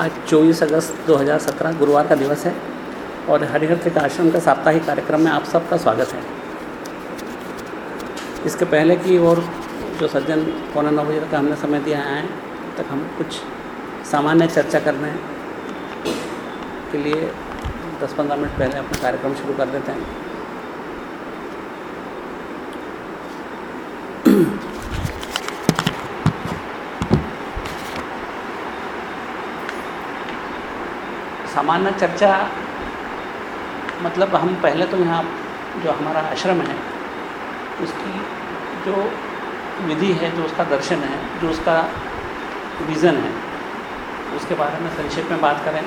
आज 24 अगस्त 2017 गुरुवार का दिवस है और हरिहर त्रिक आश्रम का साप्ताहिक कार्यक्रम में आप सबका स्वागत है। इसके पहले की और जो सज्जन पौना नौ बजे तक हमने समय दिया है तक हम कुछ सामान्य चर्चा करने के लिए 10-15 मिनट पहले अपना कार्यक्रम शुरू कर देते हैं। सामान्य चर्चा मतलब हम पहले तो यहाँ जो हमारा आश्रम है, उसकी जो विधि है, जो उसका दर्शन है, जो उसका विज़न है, उसके बारे में संक्षेप में बात करें।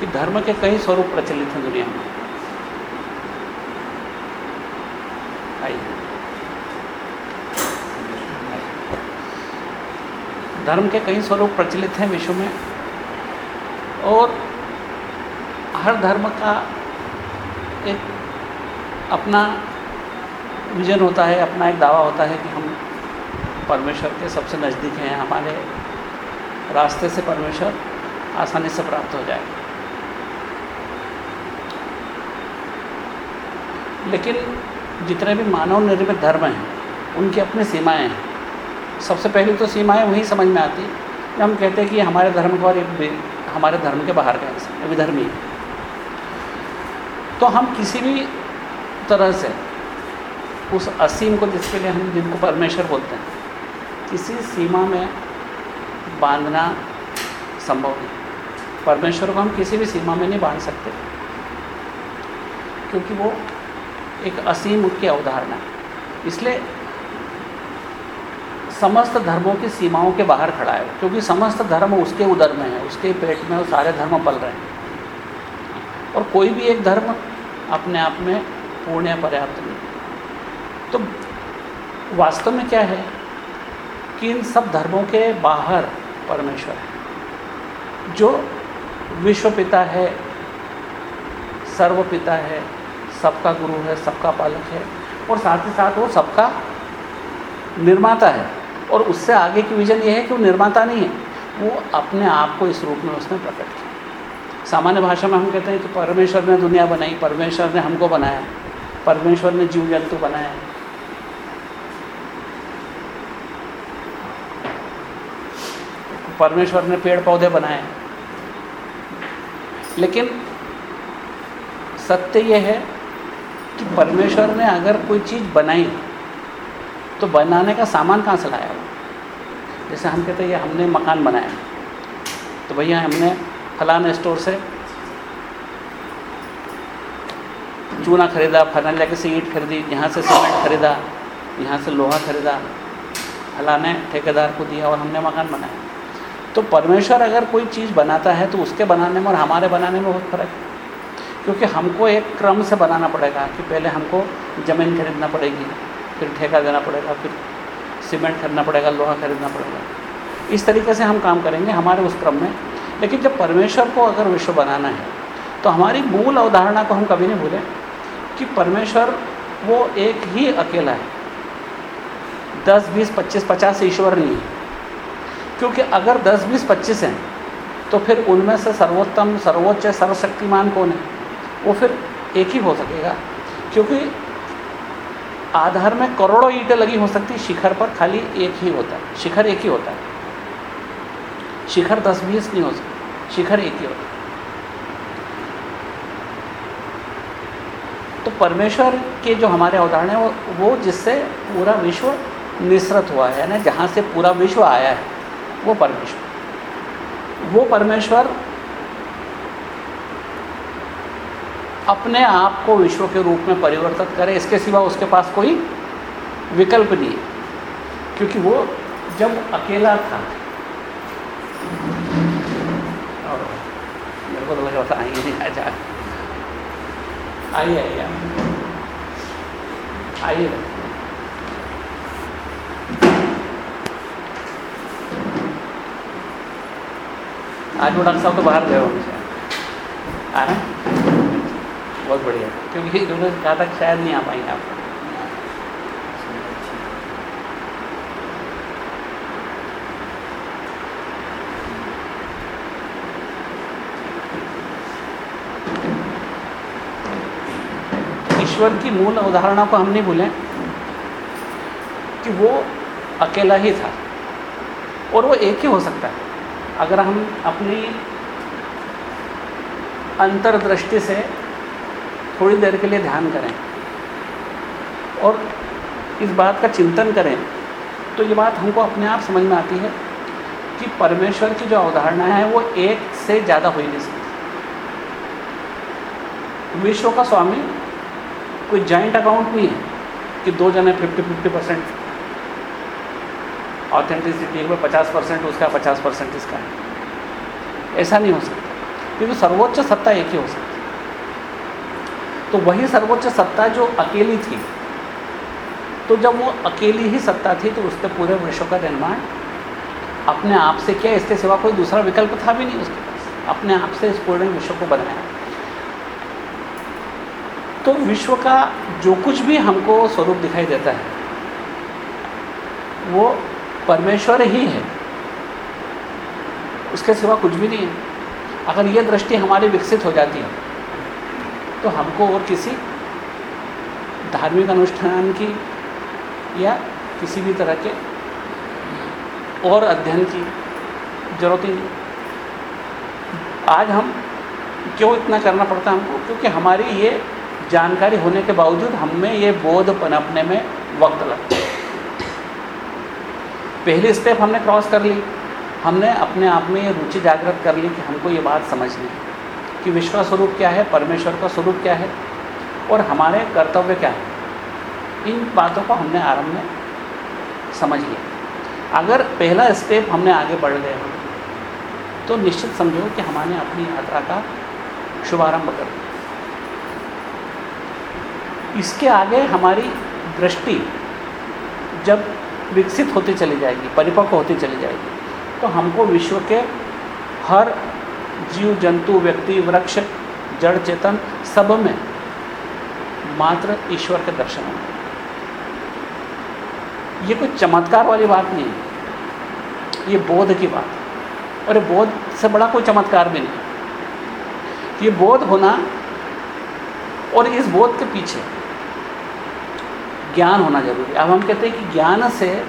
कि धर्म के कई स्वरूप प्रचलित हैं दुनिया में आइए धर्म के कई स्वरूप प्रचलित हैं विश्व में। और हर धर्म का एक अपना विजन होता है, अपना एक दावा होता है कि हम परमेश्वर के सबसे नज़दीक हैं, हमारे रास्ते से परमेश्वर आसानी से प्राप्त हो जाए। लेकिन जितने भी मानव निर्मित धर्म हैं, उनकी अपनी सीमाएँ हैं। सबसे पहली तो सीमाएँ वही समझ में आती जब हम कहते हैं कि हमारे धर्म के और एक हमारे धर्म के बाहर का इंसान विधर्मी। तो हम किसी भी तरह से उस असीम को जिसके लिए हम जिनको परमेश्वर बोलते हैं, किसी सीमा में बांधना संभव नहीं। परमेश्वर को हम किसी भी सीमा में नहीं बाँध सकते, क्योंकि वो एक असीम की अवधारणा है। इसलिए समस्त धर्मों की सीमाओं के बाहर खड़ा है क्योंकि समस्त धर्म उसके उदर में है, उसके पेट में वो सारे धर्म पल रहे हैं। और कोई भी एक धर्म अपने आप में पूर्ण या पर्याप्त नहीं। तो वास्तव में क्या है कि इन सब धर्मों के बाहर परमेश्वर है, जो विश्व पिता है, सर्व पिता है, सबका गुरु है, सबका पालक है, और साथ ही साथ वो सबका निर्माता है। और उससे आगे की विजन ये है कि वो निर्माता नहीं है। वो अपने आप को इस रूप में उसने प्रकट किया। सामान्य भाषा में हम कहते हैं कि परमेश्वर ने दुनिया बनाई, परमेश्वर ने हमको बनाया, परमेश्वर ने जीव जंतु बनाया। परमेश्वर ने पेड़ पौधे बनाए। लेकिन सत्य यह है कि परमेश्वर ने अगर कोई चीज़ बनाई तो बनाने का सामान कहाँ से लाया जैसे हम कहते हैं, ये हमने मकान बनाया तो भैया, हमने फलाना स्टोर से चूना खरीदा, फलाने की ईट खरीदी, यहाँ से सीमेंट खरीदा, यहाँ से लोहा खरीदा, फलाने ठेकेदार को दिया और हमने मकान बनाया। तो परमेश्वर अगर कोई चीज़ बनाता है तो उसके बनाने में और हमारे बनाने में बहुत फ़र्क है। क्योंकि हमको एक क्रम से बनाना पड़ेगा कि पहले हमको ज़मीन खरीदना पड़ेगी, फिर ठेका देना पड़ेगा, फिर सीमेंट खरीदना पड़ेगा, लोहा खरीदना पड़ेगा। इस तरीके से हम काम करेंगे हमारे उस क्रम में। लेकिन जब परमेश्वर को अगर विश्व बनाना है तो हमारी मूल अवधारणा को हम कभी नहीं भूलें कि परमेश्वर वो एक ही अकेला है। दस, बीस, पच्चीस, पचास ईश्वर नहीं है। क्योंकि अगर दस, बीस, पच्चीस हैं तो फिर उनमें से सर्वोत्तम, सर्वोच्च, सर्वशक्तिमान कौन है? वो फिर एक ही हो सकेगा। क्योंकि आधार में करोड़ों ईंटें लगी हो सकती, शिखर पर खाली एक ही होता है। शिखर एक ही होता है। शिखर दस बीस नहीं हो सकता, शिखर एक ही होता तो परमेश्वर के जो हमारे अवधारण है, वो वो जिससे पूरा विश्व निसरत हुआ है, यानी जहाँ से पूरा विश्व आया है, वो परमेश्वर। वो परमेश्वर अपने आप को विश्व के रूप में परिवर्तित करे। इसके सिवा उसके पास कोई विकल्प नहीं है। क्योंकि वो जब अकेला था मेरे को तो लगा था, आइए नहीं आइए आइए आइए आज वो डॉक्टर साहब तो बाहर गए होंगे आ रहे बहुत बढ़िया। क्योंकि इन्होंने कहा था शायद नहीं आ पाएँगे आप ईश्वर की मूल अवधारणा को हम नहीं भूलें कि वो अकेला ही था। और वो एक ही हो सकता है। अगर हम अपनी अंतर्दृष्टि से थोड़ी देर के लिए ध्यान करें। और इस बात का चिंतन करें। तो ये बात हमको अपने आप समझ में आती है कि परमेश्वर की जो अवधारणा है, वो एक से ज़्यादा हो ही नहीं सकती। विश्व का स्वामी, कोई जॉइंट अकाउंट नहीं है कि दो जने फिफ्टी फिफ्टी परसेंट ऑथेंटिसिटी में पचास परसेंट उसका, पचास परसेंट इसका है। ऐसा नहीं हो सकता। क्योंकि सर्वोच्च सत्ता एक ही हो सकती। तो वही सर्वोच्च सत्ता जो अकेली थी तो जब वो अकेली ही सत्ता थी तो उसके पूरे विश्व का निर्माण अपने आप से किया। इसके सिवा कोई दूसरा विकल्प था भी नहीं उसके पास। अपने आप से इस पूर्ण विश्व को बनाया। तो विश्व का जो कुछ भी हमको स्वरूप दिखाई देता है, वो परमेश्वर ही है। उसके सिवा कुछ भी नहीं है। अगर ये दृष्टि हमारी विकसित हो जाती है तो हमको और किसी धार्मिक अनुष्ठान की या किसी भी तरह के और अध्ययन की ज़रूरत ही नहीं। आज हम क्यों इतना करना पड़ता है हमको? क्योंकि हमारी ये जानकारी होने के बावजूद हमें ये बोध पनपने में वक्त लगता है। पहली स्टेप हमने क्रॉस कर ली। हमने अपने आप में ये रुचि जागृत कर ली कि हमको ये बात समझनी कि विश्व स्वरूप क्या है, परमेश्वर का स्वरूप क्या है और हमारे कर्तव्य क्या है? इन बातों को हमने आरंभ में समझ लिया। अगर पहला स्टेप हमने आगे बढ़ गए तो निश्चित समझो कि हमारे अपनी यात्रा का शुभारंभ कर दिया इसके आगे हमारी दृष्टि जब विकसित होती चली जाएगी, परिपक्व होती चली जाएगी तो हमको विश्व के हर जीव जंतु व्यक्ति, वृक्ष, जड़, चेतन, सब में मात्र ईश्वर के दर्शन होंगे। ये कोई चमत्कार वाली बात नहीं है। ये बोध की बात है। और ये बोध से बड़ा कोई चमत्कार भी नहीं ये बोध होना और इस बोध के पीछे ज्ञान होना ज़रूरी है। अब हम कहते हैं कि ज्ञान से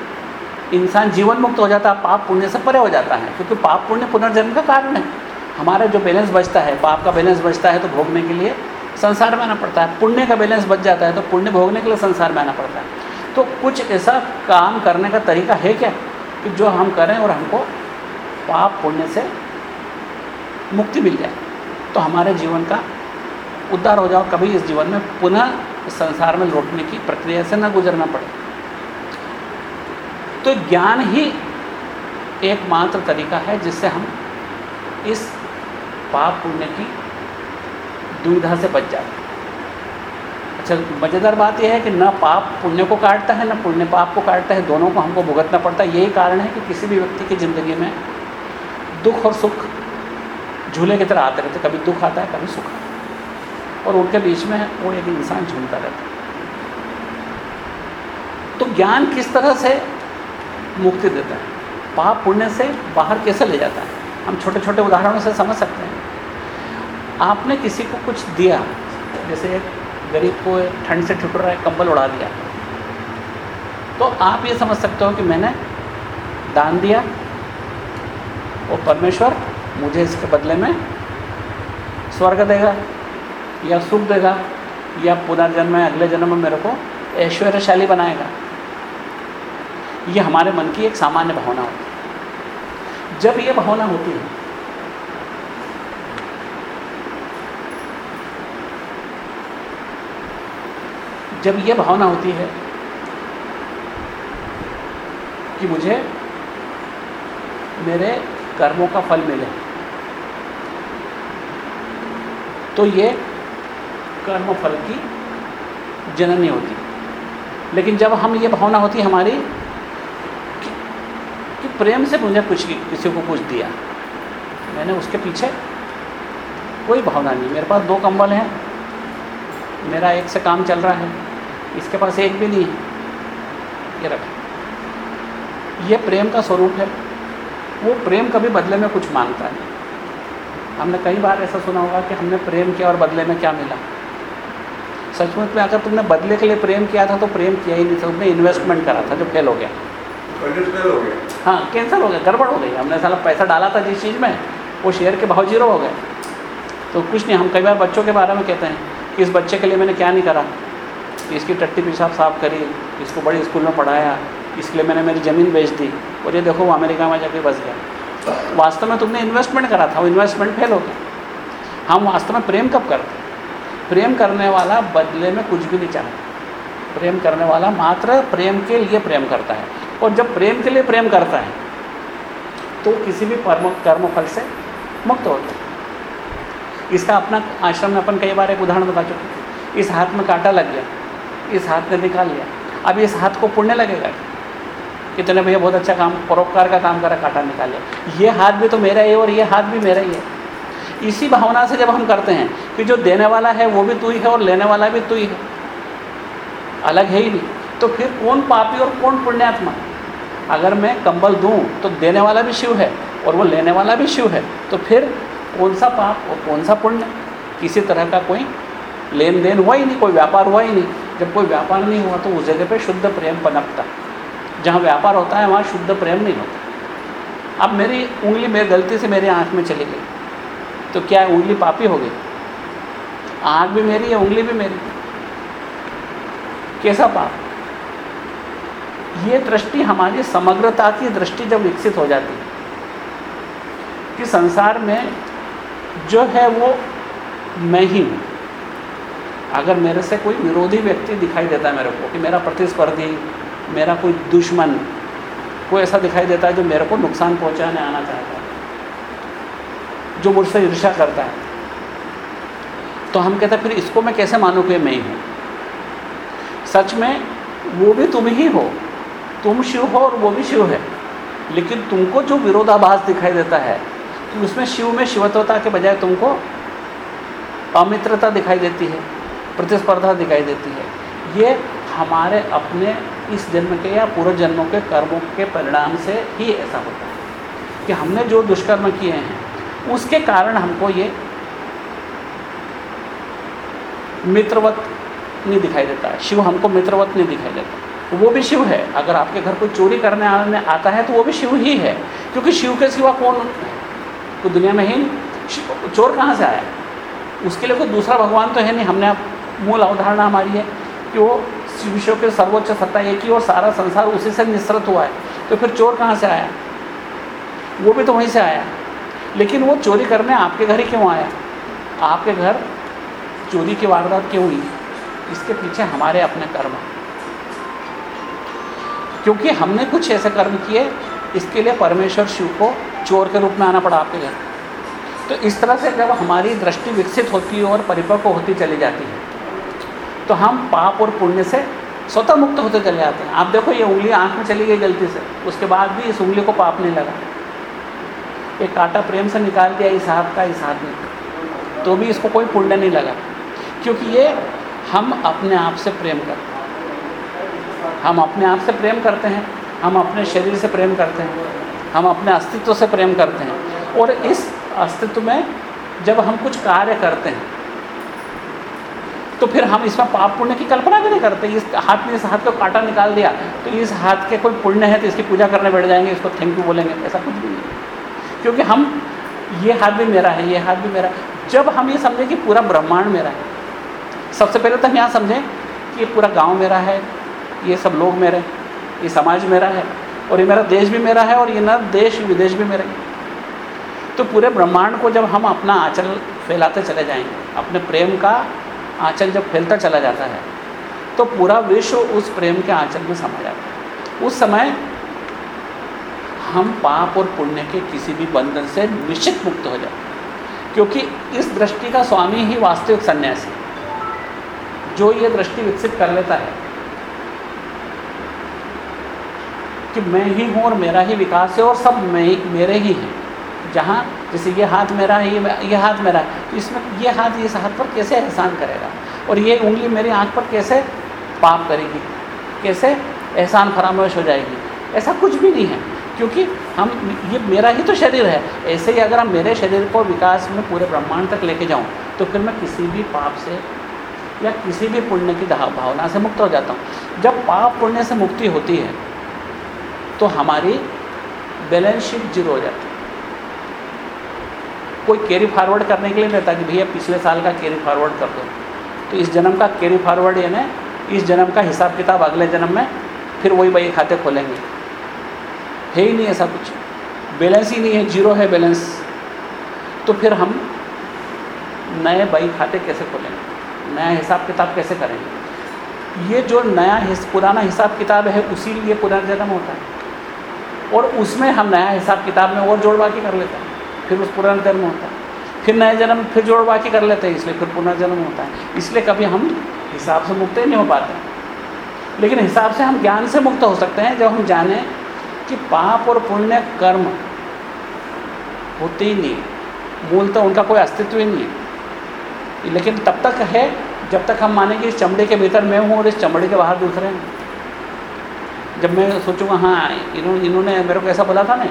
इंसान जीवन मुक्त हो जाता है, पाप पुण्य से परे हो जाता है, क्योंकि पाप पुण्य पुनर्जन्म का कारण है। हमारा जो बैलेंस बचता है पाप का बैलेंस बचता है तो भोगने के लिए संसार में आना पड़ता है। पुण्य का बैलेंस बच जाता है तो पुण्य भोगने के लिए संसार में आना पड़ता है। तो कुछ ऐसा काम करने का तरीका है क्या? कि जो हम करें और हमको पाप पुण्य से मुक्ति मिल जाए। तो हमारे जीवन का उद्धार हो जाओ, कभी इस जीवन में पुनः संसार में लौटने की प्रक्रिया से ना गुजरना पड़े। तो ज्ञान ही एकमात्र तरीका है जिससे हम इस पाप पुण्य की दुविधा से बच जाते अच्छा मज़ेदार बात यह है कि न पाप पुण्य को काटता है, न पुण्य पाप को काटता है, दोनों को हमको भुगतना पड़ता है। यही कारण है कि किसी भी व्यक्ति की ज़िंदगी में दुख और सुख झूले की तरह आते रहते कभी दुख आता है, कभी सुख आता है। और उनके बीच में वो एक इंसान झूलता रहता है। तो ज्ञान किस तरह से मुक्ति देता है? पाप पुण्य से बाहर कैसे ले जाता है? हम छोटे छोटे उदाहरणों से समझ सकते हैं। आपने किसी को कुछ दिया, जैसे एक गरीब को ठंड से ठुकर रहा है, कंबल उड़ा दिया। तो आप ये समझ सकते हो कि मैंने दान दिया और परमेश्वर मुझे इसके बदले में स्वर्ग देगा, या सुख देगा, या पुनर्जन्म में अगले जन्म में मेरे को ऐश्वर्यशाली बनाएगा। ये हमारे मन की एक सामान्य भावना होती है। जब ये भावना होती है। जब ये भावना होती है कि मुझे मेरे कर्मों का फल मिले तो ये कर्म फल की जननी होती लेकिन जब हम ये भावना होती है हमारी कि प्रेम से मुझे कुछ किसी को कुछ दिया। मैंने उसके पीछे कोई भावना नहीं। मेरे पास दो कंबल हैं। मेरा एक से काम चल रहा है। इसके पास एक भी नहीं है। ये रख। ये प्रेम का स्वरूप है। वो प्रेम कभी बदले में कुछ माँगता नहीं। हमने कई बार ऐसा सुना होगा कि हमने प्रेम किया और बदले में क्या मिला। सचमुच में अगर तुमने बदले के लिए प्रेम किया था तो प्रेम किया ही नहीं था। तुमने इन्वेस्टमेंट करा था जो फेल हो गया। हो गया हाँ कैंसिल हो गया गड़बड़ हो गई। हमने साला पैसा डाला था जिस चीज़ में, वो शेयर के भाव ज़ीरो हो गए। तो कुछ नहीं, हम कई बार बच्चों के बारे में कहते हैं कि इस बच्चे के लिए मैंने क्या नहीं करा। इसकी टट्टी पेशाब साफ़ करी, इसको बड़े स्कूल में पढ़ाया, इसके लिए मैंने मेरी ज़मीन बेच दी। और ये देखो, वो अमेरिका में जाके बस गया। वास्तव में तुमने इन्वेस्टमेंट करा था, वो इन्वेस्टमेंट फेल हो गया। हम वास्तव में प्रेम कब करते प्रेम करने वाला बदले में कुछ भी नहीं चाहता। प्रेम करने वाला मात्र प्रेम के लिए प्रेम करता है। और जब प्रेम के लिए प्रेम करता है तो किसी भी कर्म कर्म फल से मुक्त होता है। इसका अपना आश्रम में अपन कई बार एक उदाहरण बता चुके इस हाथ में कांटा लग गया, इस हाथ ने निकाल लिया, अब इस हाथ को पुण्य लगेगा कितने भैया बहुत अच्छा काम, परोपकार का काम करा, कांटा निकाल लिया। ये हाथ भी तो मेरा ही है और ये हाथ भी मेरा ही है। इसी भावना से जब हम करते हैं कि जो देने वाला है, वो भी तू ही है और लेने वाला भी तू ही है। अलग है ही नहीं। तो फिर कौन पापी और कौन पुण्यात्मा? अगर मैं कंबल दूँ तो देने वाला भी शिव है, और वो लेने वाला भी शिव है। तो फिर कौन सा पाप और कौन सा पुण्य? किसी तरह का कोई लेन देन हुआ ही नहीं, कोई व्यापार हुआ ही नहीं। जब कोई व्यापार नहीं हुआ तो उस जगह पे शुद्ध प्रेम पनपता। जहाँ व्यापार होता है, वहाँ शुद्ध प्रेम नहीं होता। अब मेरी उंगली मेरी गलती से मेरे आँख में चली गई। तो क्या उंगली पापी हो गई? आँख भी मेरी है, उंगली भी मेरी। कैसा पाप? ये दृष्टि हमारी समग्रता की दृष्टि जब विकसित हो जाती है, कि संसार में जो है वो मैं ही हूँ। अगर मेरे से कोई विरोधी व्यक्ति दिखाई देता है मेरे को, कि मेरा प्रतिस्पर्धी, मेरा कोई दुश्मन, कोई ऐसा दिखाई देता है जो मेरे को नुकसान पहुँचाने आना चाहता है, जो मुझसे ईर्षा करता है तो हम कहते हैं, फिर इसको मैं कैसे मानूँ कि मैं ही हूँ? सच में वो भी तुम ही हो। तुम शिव हो और वो भी शिव है। लेकिन तुमको जो विरोधाभास दिखाई देता है तो उसमें शिव में शिवत्वता के बजाय तुमको अमित्रता दिखाई देती है, प्रतिस्पर्धा दिखाई देती है। ये हमारे अपने इस जन्म के या पूर्व जन्मों के कर्मों के परिणाम से ही ऐसा होता है कि हमने जो दुष्कर्म किए हैं, उसके कारण हमको ये मित्रवत नहीं दिखाई देता। है शिव हमको मित्रवत नहीं दिखाई देता। वो भी शिव है। अगर आपके घर कोई चोरी करने आने आता है तो वो भी शिव ही है। क्योंकि शिव के सिवा कौन? तो दुनिया में ही चोर कहाँ से आया? उसके लिए कोई दूसरा भगवान तो है नहीं। हमने मूल अवधारणा हमारी है कि वो विश्व के सर्वोच्च सत्ता एक ही और सारा संसार उसी से निस्तृत हुआ है। तो फिर चोर कहाँ से आया? वो भी तो वहीं से आया। लेकिन वो चोरी करने आपके घर ही क्यों आया? आपके घर चोरी की वारदात क्यों हुई? इसके पीछे हमारे अपने कर्म क्योंकि हमने कुछ ऐसे कर्म किए, इसके लिए परमेश्वर शिव को चोर के रूप में आना पड़ा आपके घर तो इस तरह से जब हमारी दृष्टि विकसित होती है और परिपक्व होती चली जाती है तो हम पाप और पुण्य से स्वतः मुक्त होते चले जाते हैं। आप देखो, ये उंगली आँख में चली गई गलती से, उसके बाद भी इस उंगली को पाप नहीं लगा। एक कांटा प्रेम से निकाल दिया, इस हाथ का, इस हाथ में। तो भी इसको कोई पुण्य नहीं लगा, क्योंकि ये हम अपने आप से प्रेम करते हम अपने आप से प्रेम करते हैं, हम अपने शरीर से प्रेम करते हैं, हम अपने अस्तित्व से प्रेम करते हैं। और इस अस्तित्व में जब हम कुछ कार्य करते हैं तो फिर हम इसमें पाप पुण्य की कल्पना भी नहीं करते। इस हाथ में, इस हाथ को कांटा निकाल दिया तो इस हाथ के कोई पुण्य है तो इसकी पूजा करने बैठ जाएँगे, इसको थैंक यू बोलेंगे। ऐसा कुछ भी नहीं। क्योंकि हम, ये हाथ भी मेरा है, ये हाथ भी मेरा जब हम ये समझें कि पूरा ब्रह्मांड मेरा है, सबसे पहले तो हम यहाँ समझें कि पूरा गाँव मेरा है ये सब लोग मेरे हैं, ये समाज मेरा है, और ये मेरा देश भी मेरा है, और ये ना देश विदेश भी मेरा तो पूरे ब्रह्मांड को जब हम अपना आंचल फैलाते चले जाएँगे, अपने प्रेम का आंचल जब फैलता चला जाता है तो पूरा विश्व उस प्रेम के आंचल में समा जाता है। उस समय हम पाप और पुण्य के किसी भी बंधन से निश्चित मुक्त हो जाते क्योंकि इस दृष्टि का स्वामी ही वास्तविक सन्यासी जो ये दृष्टि विकसित कर लेता है कि मैं ही हूँ और मेरा ही विकास है और सब मैं ही मेरे ही हैं। जहाँ जैसे ये हाथ मेरा है, ये ये हाथ मेरा है। तो इसमें ये हाथ इस हाथ पर कैसे एहसान करेगा? और ये उंगली मेरी आँख पर कैसे पाप करेगी? कैसे एहसान फरामोश हो जाएगी? ऐसा कुछ भी नहीं है। क्योंकि हम ये मेरा ही तो शरीर है। ऐसे ही अगर हम मेरे शरीर को विकास में पूरे ब्रह्मांड तक लेके जाऊँ तो फिर मैं किसी भी पाप से या किसी भी पुण्य की भावना से मुक्त हो जाता हूँ। जब पाप पुण्य से मुक्ति होती है तो हमारी बैलेंस शीट ज़ीरो हो जाती कोई कैरी फॉरवर्ड करने के लिए नहीं रहता कि भैया पिछले साल का कैरी फॉरवर्ड कर दो। तो इस जन्म का कैरी फॉरवर्ड यानी इस जन्म का हिसाब किताब अगले जन्म में फिर वही वही खाते खोलेंगे। है ही नहीं ऐसा कुछ। बैलेंस ही नहीं है ज़ीरो है बैलेंस तो फिर हम नए बही खाते कैसे खोलेंगे? नया हिसाब किताब कैसे करेंगे? ये जो नया हिस, पुराना हिसाब किताब है उसी लिए पुनर्जन्म होता है। और उसमें हम नया हिसाब किताब में और जोड़ बाकी कर लेते हैं। फिर उस पुनर्जन्म होता है। फिर नए जन्म, फिर जोड़ बाकी कर लेते हैं, इसलिए फिर पुनर्जन्म होता है। इसलिए कभी हम हिसाब से मुक्त ही नहीं हो पाते। लेकिन हिसाब से हम ज्ञान से मुक्त हो सकते हैं, जब हम जाने कि पाप और पुण्य कर्म होते ही नहीं। मूलतः उनका कोई अस्तित्व ही नहीं है। लेकिन तब तक है, जब तक हम माने कि इस चमड़े के भीतर मैं हूँ और इस चमड़े के बाहर दूसरे हैं। जब मैं सोचूँगा हाँ इन्होंने इन्होंने मेरे को ऐसा बोला था ना,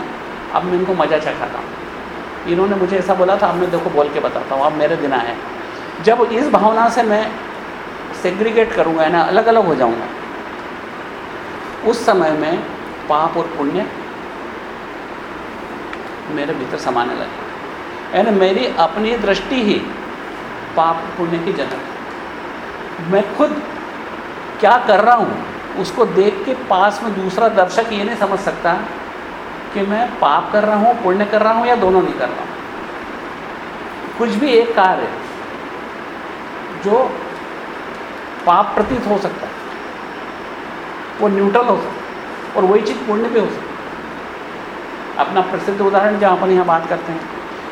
अब मैं इनको मज़ा चखाता हूँ। इन्होंने मुझे ऐसा बोला था, अब मैं देखो बोल के बताता हूँ, अब मेरे दिन आए जब इस भावना से मैं सेग्रीगेट करूँगा ना अलग अलग हो जाऊँगा, उस समय में पाप और पुण्य मेरे भीतर समाने लगे। यानी मेरी अपनी दृष्टि ही पाप पुण्य की जनक मैं खुद क्या कर रहा हूँ? उसको देख के पास में दूसरा दर्शक ये नहीं समझ सकता कि मैं पाप कर रहा हूँ, पुण्य कर रहा हूँ या दोनों नहीं कर रहा हूँ। कुछ भी एक कार्य जो पाप प्रतीत हो सकता है, वो न्यूट्रल हो सकता है और वही चीज़ पुण्य भी हो सकती है। अपना प्रसिद्ध उदाहरण जहाँ अपन यहाँ बात करते हैं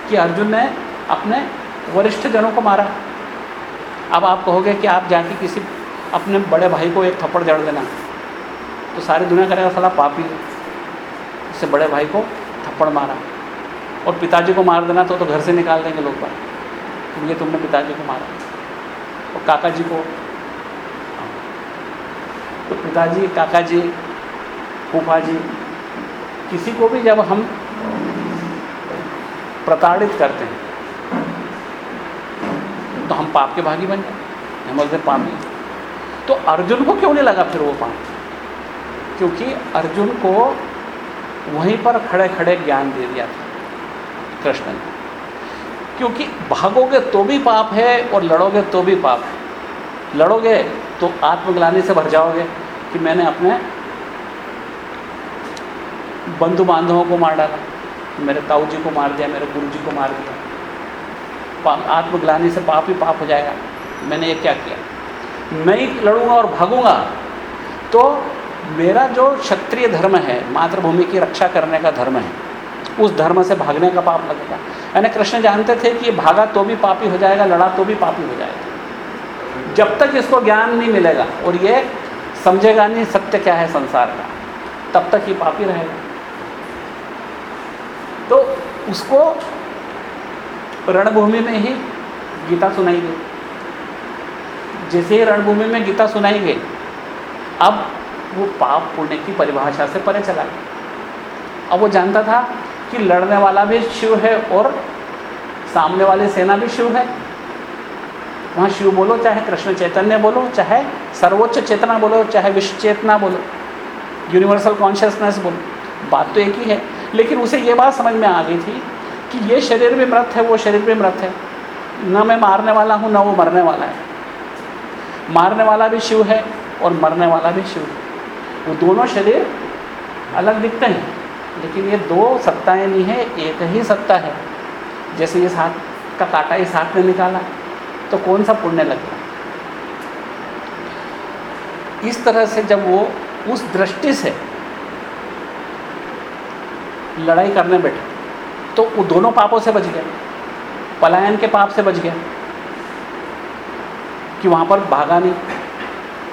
कि अर्जुन ने अपने वरिष्ठ जनों को मारा। अब आप कहोगे कि आप जाके किसी अपने बड़े भाई को एक थप्पड़ जड़ देना। तो सारी दुनिया करेगा साला पापी उससे बड़े भाई को थप्पड़ मारा। और पिताजी को मार देना तो तो घर से निकाल देंगे लोग बात क्योंकि तुमने पिताजी को मारा। और काका जी को। तो पिताजी काका जी फूफा जी किसी को भी जब हम प्रताड़ित करते हैं तो हम पाप के भागी बन जाते हम बोलते पापी तो अर्जुन को क्यों नहीं लगा फिर वो पाप क्योंकि अर्जुन को वहीं पर खड़े खड़े ज्ञान दे दिया था कृष्ण ने। क्योंकि भागोगे तो भी पाप है और लड़ोगे तो भी पाप है। लड़ोगे तो आत्मग्लानी से भर जाओगे कि मैंने अपने बंधु बांधवों को मार डाला, मेरे ताऊ जी को मार दिया, मेरे गुरु जी को मार दिया। आत्मग्लानी से पाप ही पाप हो जाएगा। मैंने ये क्या किया? मैं ही लड़ूँगा और भागूँगा। तो मेरा जो क्षत्रिय धर्म है, मातृभूमि की रक्षा करने का धर्म है, उस धर्म से भागने का पाप लगेगा। यानी कृष्ण जानते थे कि भागा तो भी पापी हो जाएगा, लड़ा तो भी पापी हो जाएगा। जब तक इसको ज्ञान नहीं मिलेगा और ये समझेगा नहीं सत्य क्या है संसार का, तब तक ये पापी रहेगा। तो उसको रणभूमि में ही गीता सुनाई गई। जैसे ही रणभूमि में गीता सुनाई गई अब वो पाप पुण्य की परिभाषा से परे चला गया। अब वो जानता था कि लड़ने वाला भी शिव है और सामने वाली सेना भी शिव है। वहाँ शिव बोलो, चाहे कृष्ण चैतन्य बोलो, चाहे सर्वोच्च चेतना बोलो, चाहे विश्व चेतना बोलो यूनिवर्सल कॉन्शियसनेस बोलो, बात तो एक ही है। लेकिन उसे ये बात समझ में आ गई थी कि ये शरीर भी मृत है, वो शरीर भी मृत है। न मैं मारने वाला हूँ, न वो मरने वाला है। मारने वाला भी शिव है और मरने वाला भी शिव है। वो दोनों शरीर अलग दिखते हैं, लेकिन ये दो सत्ताएँ नहीं है, एक ही सत्ता है। जैसे इस हाथ का काटा इस हाथ ने निकाला तो कौन सा पुण्य लग लगता इस तरह से जब वो उस दृष्टि से लड़ाई करने बैठे तो वो दोनों पापों से बच गए, पलायन के पाप से बच गया कि वहाँ पर भागा नहीं।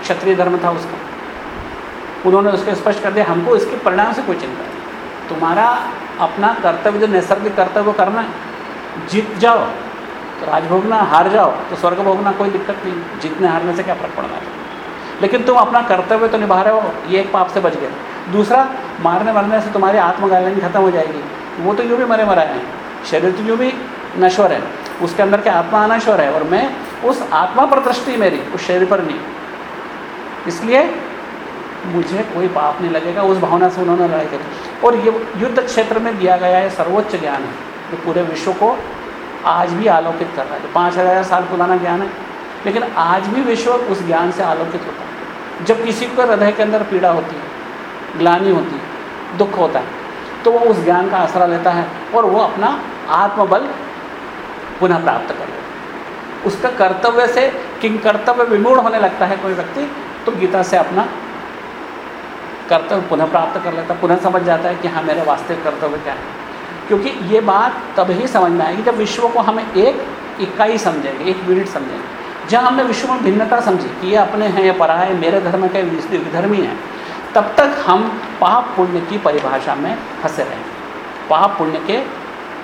क्षत्रिय धर्म था उसका। उन्होंने उसको स्पष्ट कर दिया, हमको इसके परिणाम से कोई चिंता नहीं। तुम्हारा अपना कर्तव्य, जो नैसर्गिक कर्तव्य करना है, जीत जाओ तो राज भोगना हार जाओ तो स्वर्ग भोगना कोई दिक्कत नहीं। जीतने हारने से क्या फ़र्क पड़ना है? लेकिन तुम अपना कर्तव्य तो निभा रहे हो, ये एक पाप से बच गए। दूसरा, मारने मरने से तुम्हारी आत्मगालनी खत्म हो जाएगी। वो तो यूँ भी मरे मरा हैं। शरीर तो यूँ भी नश्वर है। उसके अंदर के आत्मा अनश्वर है? और मैं उस आत्मा पर दृष्टि मेरी, उस शरीर पर नहीं। इसलिए मुझे कोई पाप नहीं लगेगा, उस भावना से उन्होंने लड़ाई करी और ये युद्ध क्षेत्र में दिया गया है सर्वोच्च ज्ञान है, जो पूरे विश्व को आज भी आलोकित कर रहा है। पाँच हज़ार साल पुराना ज्ञान है, लेकिन आज भी विश्व उस ज्ञान से आलोकित होता है। जब किसी को हृदय के अंदर पीड़ा होती है, ग्लानी होती है, दुख होता है तो वो उस ज्ञान का आसरा लेता है और वो अपना आत्मबल पुनः प्राप्त कर है। उसका कर्तव्य से किंग कर्तव्य विमूढ़ होने लगता है कोई व्यक्ति तो गीता से अपना कर्तव्य पुनः प्राप्त कर लेता, पुनः समझ जाता है कि हाँ मेरे वास्तविक कर्तव्य क्या है। क्योंकि ये बात तब ही समझ में आएगी जब विश्व को हम एक इकाई समझेंगे, एक यूनिट समझेंगे, जहाँ हमने विश्व में भिन्नता समझी कि ये अपने हैं, ये परा है, मेरे धर्म के विधर्मी हैं, तब तक हम पाप पुण्य की परिभाषा में फंसे रहेंगे। पाप पुण्य के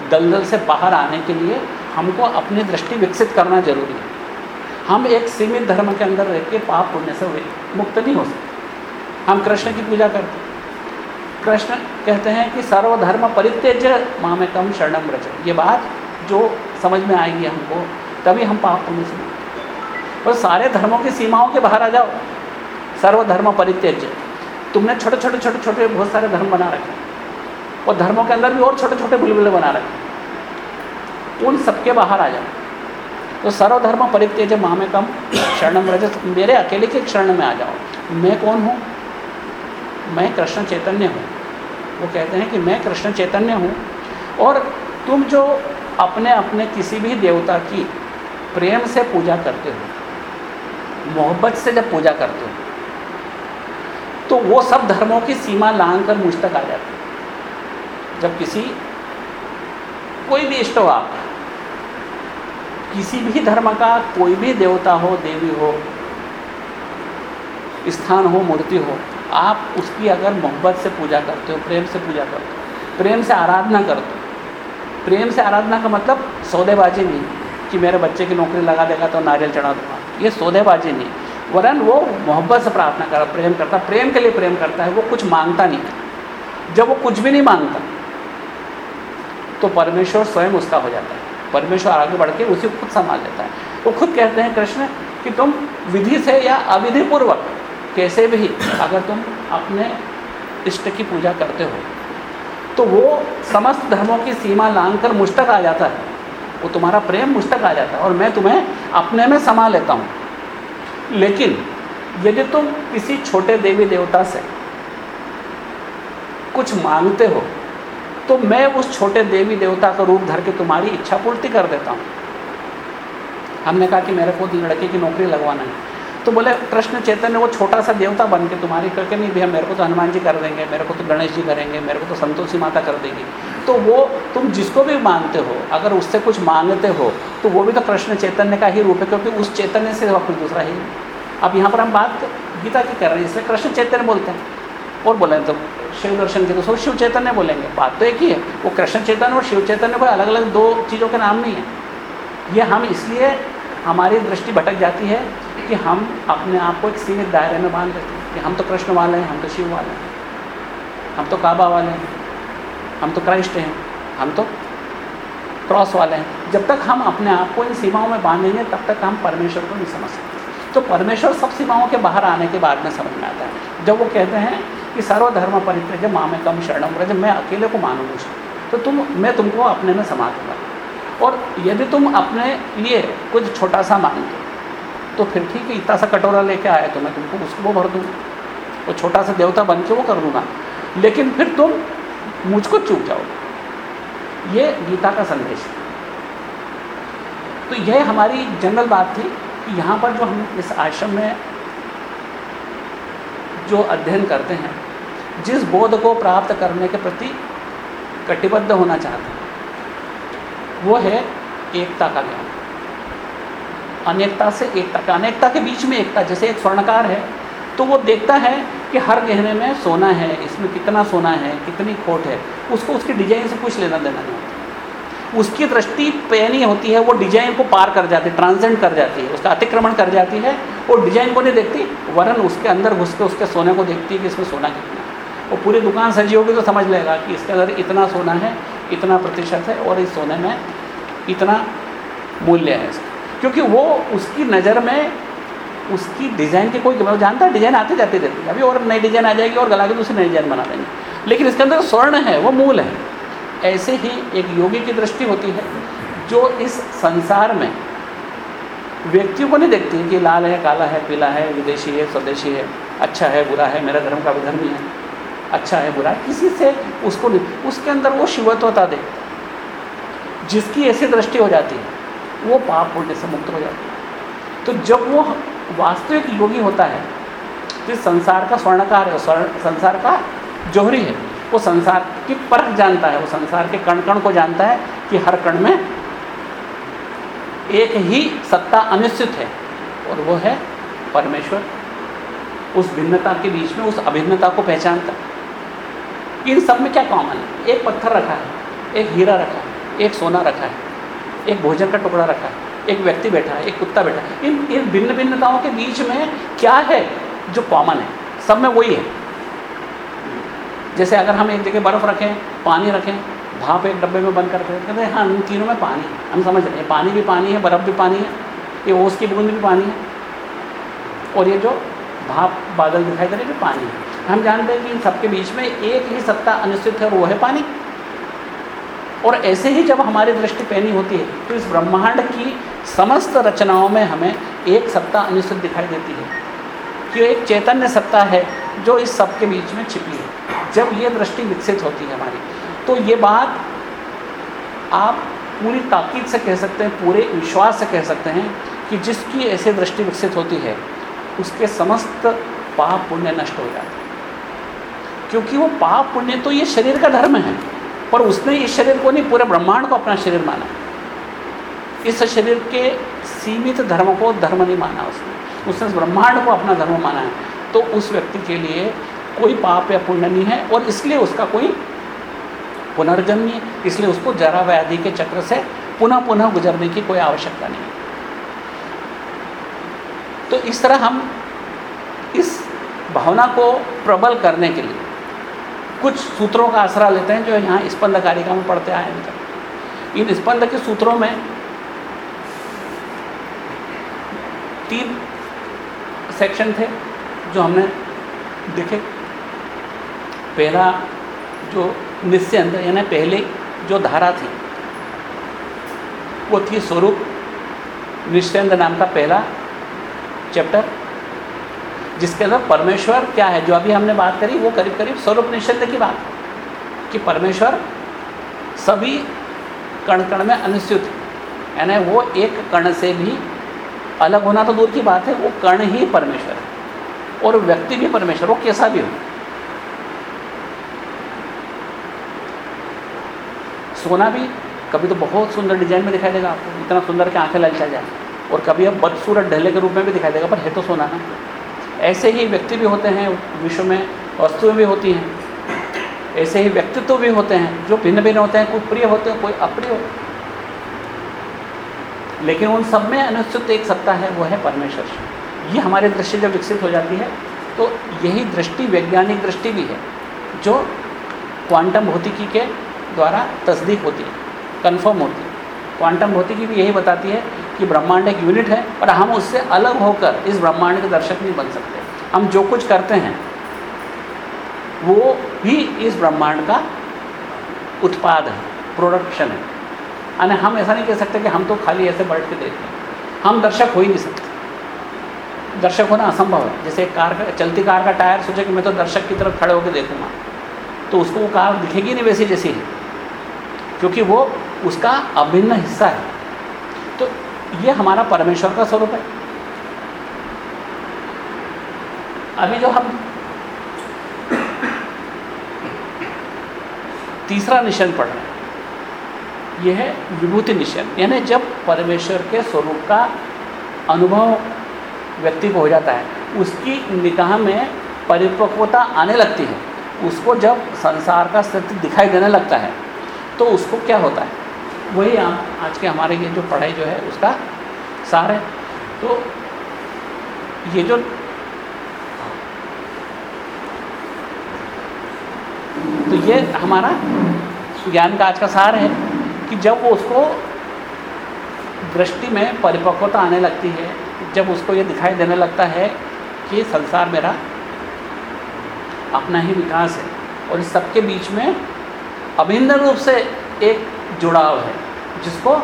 दलदल से बाहर आने के लिए हमको अपनी दृष्टि विकसित करना ज़रूरी है। हम एक सीमित धर्म के अंदर रह के पाप पुण्य से मुक्त नहीं हो सकते। हम कृष्ण की पूजा करते कृष्ण कहते हैं कि सर्वधर्म परित्यज माँ में कम शरणम रच ये बात जो समझ में आएगी हमको, तभी हम पाप पुण्य से और सारे धर्मों की सीमाओं के बाहर आ जाओ। सर्वधर्म परित्यज तुमने छोटे छोटे छोटे छोटे बहुत सारे धर्म बना रखे और धर्मों के अंदर भी और छोटे छोटे बुलबुले बना रखे उन सबके बाहर आ जाओ तो सर्वधर्म परित्यज माँ में कम शरणम रजत मेरे अकेले के शरण में आ जाओ। मैं कौन हूँ? मैं कृष्ण चैतन्य हूँ। वो कहते हैं कि मैं कृष्ण चैतन्य हूँ। और तुम जो अपने अपने किसी भी देवता की प्रेम से पूजा करते हो, मोहब्बत से जब पूजा करते हो तो वो सब धर्मों की सीमा लांग कर मुझ तक आ जाती जब किसी, कोई भी इष्ट हो आप किसी भी धर्म का कोई भी देवता हो, देवी हो, स्थान हो, मूर्ति हो, आप उसकी अगर मोहब्बत से पूजा करते हो, प्रेम से पूजा करते हो, प्रेम से आराधना करते हो, प्रेम से आराधना का मतलब सौदेबाजी नहीं कि मेरे बच्चे की नौकरी लगा देगा तो नारियल चढ़ा दूँगा। ये सौदेबाजी नहीं। वरन वो मोहब्बत से प्रार्थना कर प्रेम करता, प्रेम के लिए प्रेम करता है, वो कुछ माँगता नहीं। जब वो कुछ भी नहीं माँगता तो परमेश्वर स्वयं उसका हो जाता है। परमेश्वर आगे बढ़ के उसे खुद संभाल लेता है। वो खुद कहते हैं कृष्ण कि तुम विधि से या अविधि पूर्वक कैसे भी अगर तुम अपने इष्ट की पूजा करते हो तो वो समस्त धर्मों की सीमा लांग कर मुझ तक आ जाता है। वो तुम्हारा प्रेम मुझ तक आ जाता है और मैं तुम्हें अपने में समा लेता हूँ। लेकिन यदि तुम किसी छोटे देवी देवता से कुछ मांगते हो तो मैं उस छोटे देवी देवता का रूप धर के तुम्हारी इच्छा पूर्ति कर देता हूँ। हमने कहा कि मेरे को लड़के की नौकरी लगवाना है। तो बोले, कृष्ण चैतन्य, वो छोटा सा देवता बन के तुम्हारी करके नहीं, भैया, मेरे को तो हनुमान जी कर देंगे, मेरे को तो गणेश जी करेंगे, मेरे को तो संतोषी माता कर देगी। तो वो, तुम जिसको भी मानते हो, अगर उससे कुछ मांगते हो तो वो भी तो कृष्ण चैतन्य का ही रूप है, क्योंकि उस चैतन्य से कुछ दूसरा ही। अब यहाँ पर हम बात गीता की कर रहे हैं इसलिए कृष्ण चैतन्य बोलते हैं। और बोले तो शिव दर्शन के तो शिव चैतन्य बोलेंगे। बात तो एक ही है। वो कृष्ण चैतन्य और शिव चैतन्य कोई अलग अलग दो चीज़ों के नाम नहीं है। ये हम इसलिए हमारी दृष्टि भटक जाती है कि हम अपने आप को एक सीमित दायरे में बाँध देते हैं कि हम तो कृष्ण वाले हैं, हम तो शिव वाले हैं, हम तो काबा वाले हैं, हम तो क्राइस्ट हैं, हम तो क्रॉस वाले हैं। जब तक हम अपने आप को इन सीमाओं में बांधेंगे, तब तक हम परमेश्वर को नहीं समझ सकते। तो परमेश्वर सब सीमाओं के बाहर आने के बाद में समझ में आता है। जब वो कहते हैं कि सर्वधर्म परित्यज माँ में कम शरणम जब मैं अकेले को मानू मुझे तो तुम, मैं तुमको अपने में समा दूँगा। और यदि तुम अपने लिए कुछ छोटा सा मांगते तो फिर ठीक है, इतना सा कटोरा लेके आए तो मैं तुमको उसको वो भर दूँगा। वो छोटा सा देवता बन के वो कर दूँगा। लेकिन फिर तुम मुझको चूक जाओ ये गीता का संदेश है। तो यह हमारी जनरल बात थी कि यहाँ पर जो हम इस आश्रम में जो अध्ययन करते हैं जिस बोध को प्राप्त करने के प्रति कटिबद्ध होना चाहते हैं, वो है एकता का ज्ञान। अनेकता से एकता का अनेकता के बीच में एकता, जैसे एक स्वर्णकार है तो वो देखता है कि हर गहने में सोना है, इसमें कितना सोना है, कितनी खोट है, उसको उसकी डिज़ाइन से कुछ लेना देना नहीं होता। उसकी दृष्टि पैनी होती है, वो डिज़ाइन को पार कर जाती है ट्रांसेंड कर जाती है, उसका अतिक्रमण कर जाती है, वो डिज़ाइन को नहीं देखती, वरन उसके अंदर घुस के उसके सोने को देखती है कि इसमें सोना कितना वो पूरी दुकान सजी होगी तो समझ लेगा कि इसके अंदर इतना सोना है, इतना प्रतिशत है और इस सोने में इतना मूल्य है। इसका क्योंकि वो उसकी नज़र में उसकी डिज़ाइन की कोई वो जानता है, डिज़ाइन आती जाती रहती है। अभी और नई डिज़ाइन आ जाएगी और गला के दूसरी नई डिज़ाइन बना देंगे। लेकिन इसके अंदर स्वर्ण है, वो मूल है। ऐसे ही एक योगी की दृष्टि होती है, जो इस संसार में व्यक्तियों को नहीं देखती कि लाल है, काला है, पीला है, विदेशी है, स्वदेशी है अच्छा है, बुरा है, मेरा धर्म का विधर्मी है। अच्छा है, बुरा है। किसी से उसको नहीं। उसके अंदर वो शिवत्वता दे जिसकी ऐसी दृष्टि हो जाती है, वो पाप पुण्य से मुक्त हो जाती है। तो जब वो वास्तविक योगी होता है तो संसार का स्वर्णकार है। स्वर्ण, संसार का जोहरी है। वो संसार की परख जानता है। वो संसार के कण कण को जानता है कि हर कण में एक ही सत्ता अनिश्चित है और वो है परमेश्वर। उस भिन्नता के बीच में, उस अभिन्नता को पहचानता। इन सब में क्या कॉमन है? एक पत्थर रखा है, एक हीरा रखा है, एक सोना रखा है, एक भोजन का टुकड़ा रखा है, एक व्यक्ति बैठा है, एक कुत्ता बैठा है। इन इन भिन्न भिन्नताओं के बीच में क्या है जो कॉमन है? सब में वही है। जैसे अगर हम एक जगह बर्फ़ रखें, पानी रखें, भाप एक डब्बे में बंद करके कहते हैं हाँ इन तीनों में पानी हम समझ रहे हैं, पानी भी पानी है, बर्फ़ भी पानी है, ये ओस की बूंद भी पानी है, और ये जो भाप बादल दिखाई दे रहे हैं पानी है। हम जानते हैं कि इन सबके बीच में एक ही सत्ता अनिश्चित है, वो है पानी। और ऐसे ही जब हमारी दृष्टि पैनी होती है तो इस ब्रह्मांड की समस्त रचनाओं में हमें एक सत्ता अनिश्चित दिखाई देती है कि एक चैतन्य सत्ता है जो इस सब के बीच में छिपी है। जब ये दृष्टि विकसित होती है हमारी तो ये बात आप पूरी ताकीद से कह सकते हैं, पूरे विश्वास से कह सकते हैं कि जिसकी ऐसे दृष्टि विकसित होती है, उसके समस्त पाप पुण्य नष्ट हो जाते हैं। क्योंकि वो पाप पुण्य तो ये शरीर का धर्म है, पर उसने इस शरीर को नहीं, पूरे ब्रह्मांड को अपना शरीर माना। इस शरीर के सीमित धर्म को धर्म नहीं माना उसने। उसने ब्रह्मांड को अपना धर्म माना है। तो उस व्यक्ति के लिए कोई पाप या पुण्य नहीं है, और इसलिए उसका कोई पुनर्जन्म नहीं इसलिए उसको जरा व्याधि के चक्र से पुनः पुनः गुजरने की कोई आवश्यकता नहीं है। तो इस तरह हम इस भावना को प्रबल करने के लिए कुछ सूत्रों का आसरा लेते हैं जो यहाँ स्पंद कारिका में पढ़ते आए हैं इन स्पंद के सूत्रों में तीन सेक्शन थे जो हमने देखे। पहला जो निश्चंद यानी पहले जो धारा थी, वो थी स्वरूप। निश्चंद नाम का पहला चैप्टर जिसके अंदर परमेश्वर क्या है? जो अभी हमने बात करी, वो करीब करीब स्वरूप निश्चंद की बात कि परमेश्वर सभी कण कण में अनिश्चित है। यानी वो एक कण से भी अलग होना तो दूर की बात है, वो कण ही परमेश्वर है। और व्यक्ति भी परमेश्वर, वो कैसा भी हो। सोना भी कभी तो बहुत सुंदर डिज़ाइन में दिखाई देगा आपको, इतना सुंदर कि आँखें ललचा जाए और कभी अब बदसूरत ढले के रूप में भी दिखाई देगा, पर है तो सोना ना। ऐसे ही व्यक्ति भी होते हैं विश्व में, वस्तुएँ भी होती हैं। ऐसे ही व्यक्तित्व भी होते हैं, जो भिन्न भिन्न होते हैं, कोई प्रिय होते हैं, कोई अप्रिय होते हैं। लेकिन उन सब में अनिश्चित एक सत्ता है, वो है परमेश्वर। ये हमारी दृष्टि जब विकसित हो जाती है तो यही दृष्टि, वैज्ञानिक दृष्टि भी है, जो क्वांटम भौतिकी के द्वारा तस्दीक होती है कन्फर्म होती है। क्वांटम भौतिकी भी यही बताती है कि ब्रह्मांड एक यूनिट है और हम उससे अलग होकर इस ब्रह्मांड के दर्शक नहीं बन सकते। हम जो कुछ करते हैं, वो भी इस ब्रह्मांड का उत्पाद है प्रोडक्शन है। यानी हम ऐसा नहीं कह सकते कि हम तो खाली ऐसे बैठ के देखते हैं। हम दर्शक हो ही नहीं सकते। दर्शक होना असंभव है। जैसे एक कार का, चलती कार का टायर सोचे कि मैं तो दर्शक की तरफ़ खड़े होकर देखूँगा तो उसको वो कार दिखेगी नहीं वैसी जैसी है, क्योंकि वो उसका अभिन्न हिस्सा है। ये हमारा परमेश्वर का स्वरूप है। अभी जो हम तीसरा निशन पढ़ रहे हैं, यह है विभूति निशन। यानी जब परमेश्वर के स्वरूप का अनुभव व्यक्ति को हो जाता है, उसकी निगाह में परिपक्वता आने लगती है। उसको जब संसार का सत्य दिखाई देने लगता है तो उसको क्या होता है? वही आप आज के हमारे ये जो पढ़ाई जो है, उसका सार है। तो ये जो तो ये हमारा ज्ञान का आज का सार है कि जब वो उसको दृष्टि में परिपक्वता आने लगती है, जब उसको ये दिखाई देने लगता है कि संसार मेरा अपना ही विकास है और इस सबके बीच में अभिन्न रूप से एक जुड़ाव है, जिसको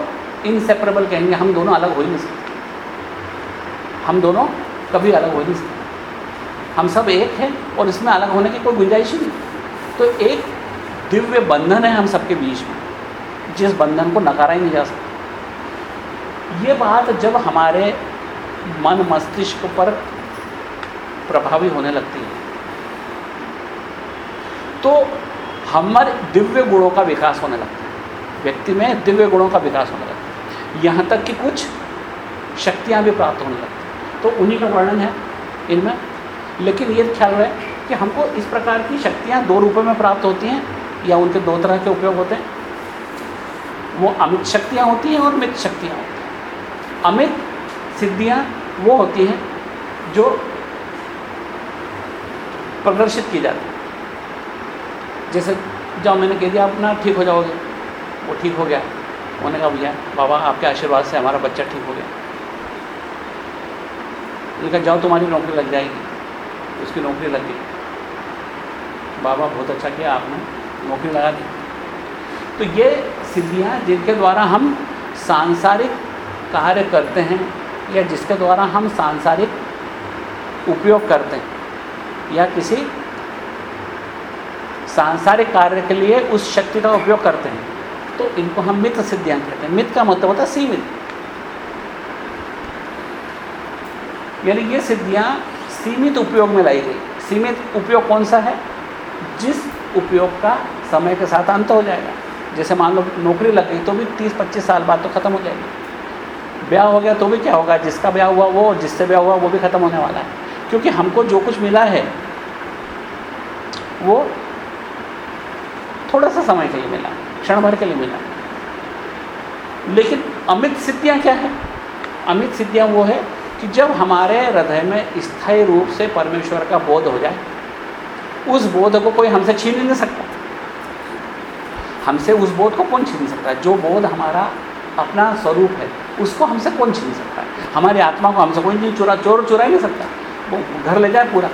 इनसेपरेबल कहेंगे, हम दोनों अलग हो ही नहीं सकते। हम दोनों कभी अलग हो ही नहीं सकते। हम सब एक हैं और इसमें अलग होने की कोई गुंजाइश ही नहीं। तो एक दिव्य बंधन है हम सबके बीच में, जिस बंधन को नकारा ही नहीं जा सकता। ये बात जब हमारे मन मस्तिष्क पर प्रभावी होने लगती है तो हमारे दिव्य गुणों का विकास होने लगता है। व्यक्ति में दिव्य गुणों का विकास होने लगता है। यहाँ तक कि कुछ शक्तियाँ भी प्राप्त होने लगती तो उन्हीं का वर्णन है इनमें। लेकिन ये ख्याल रहे कि हमको इस प्रकार की शक्तियाँ दो रूपों में प्राप्त होती हैं, या उनके दो तरह के उपयोग होते हैं। वो अमित शक्तियाँ होती हैं और मित शक्तियाँ होती हैं। अमित सिद्धियाँ वो होती हैं जो प्रदर्शित की जाती हैं। जैसे जाओ मैंने कह दिया अपना ठीक हो जाओगे। वो ठीक हो गया। उन्होंने कहा, भैया, बाबा, आपके आशीर्वाद से हमारा बच्चा ठीक हो गया। उन्होंने कहा, जाओ, तुम्हारी नौकरी लग जाएगी। उसकी नौकरी लग गई। बाबा, बहुत अच्छा किया, आपने नौकरी लगा दी। तो ये सिद्धियाँ जिनके द्वारा हम सांसारिक कार्य करते हैं, या जिसके द्वारा हम सांसारिक उपयोग करते हैं, या किसी सांसारिक कार्य के लिए उस शक्ति का उपयोग करते हैं तो इनको हम मित्र सिद्धियाँ कहते हैं। मित्र का मतलब होता है सीमित। यानी ये सिद्धियाँ सीमित उपयोग में लाई गई। सीमित उपयोग कौन सा है? जिस उपयोग का समय के साथ अंत हो जाएगा। जैसे मान लो नौकरी लग गई तो भी 30-25 साल बाद तो ख़त्म हो जाएगी। ब्याह हो गया तो भी क्या होगा? जिसका ब्याह हुआ वो, जिससे ब्याह हुआ वो भी ख़त्म होने वाला है। क्योंकि हमको जो कुछ मिला है, वो थोड़ा सा समय के लिए मिला। क्षण भर के लिए मिला। लेकिन अमित सिद्धियाँ क्या है? अमित सिद्धियाँ वो है कि जब हमारे हृदय में स्थायी रूप से परमेश्वर का बोध हो जाए, उस बोध को कोई हमसे छीन नहीं सकता। हमसे उस बोध को कौन छीन सकता है? जो बोध हमारा अपना स्वरूप है, उसको हमसे कौन छीन सकता है? हमारी आत्मा को हमसे कोई नहीं चुरा, चोर चुरा ही नहीं सकता। वो घर ले जाए पूरा।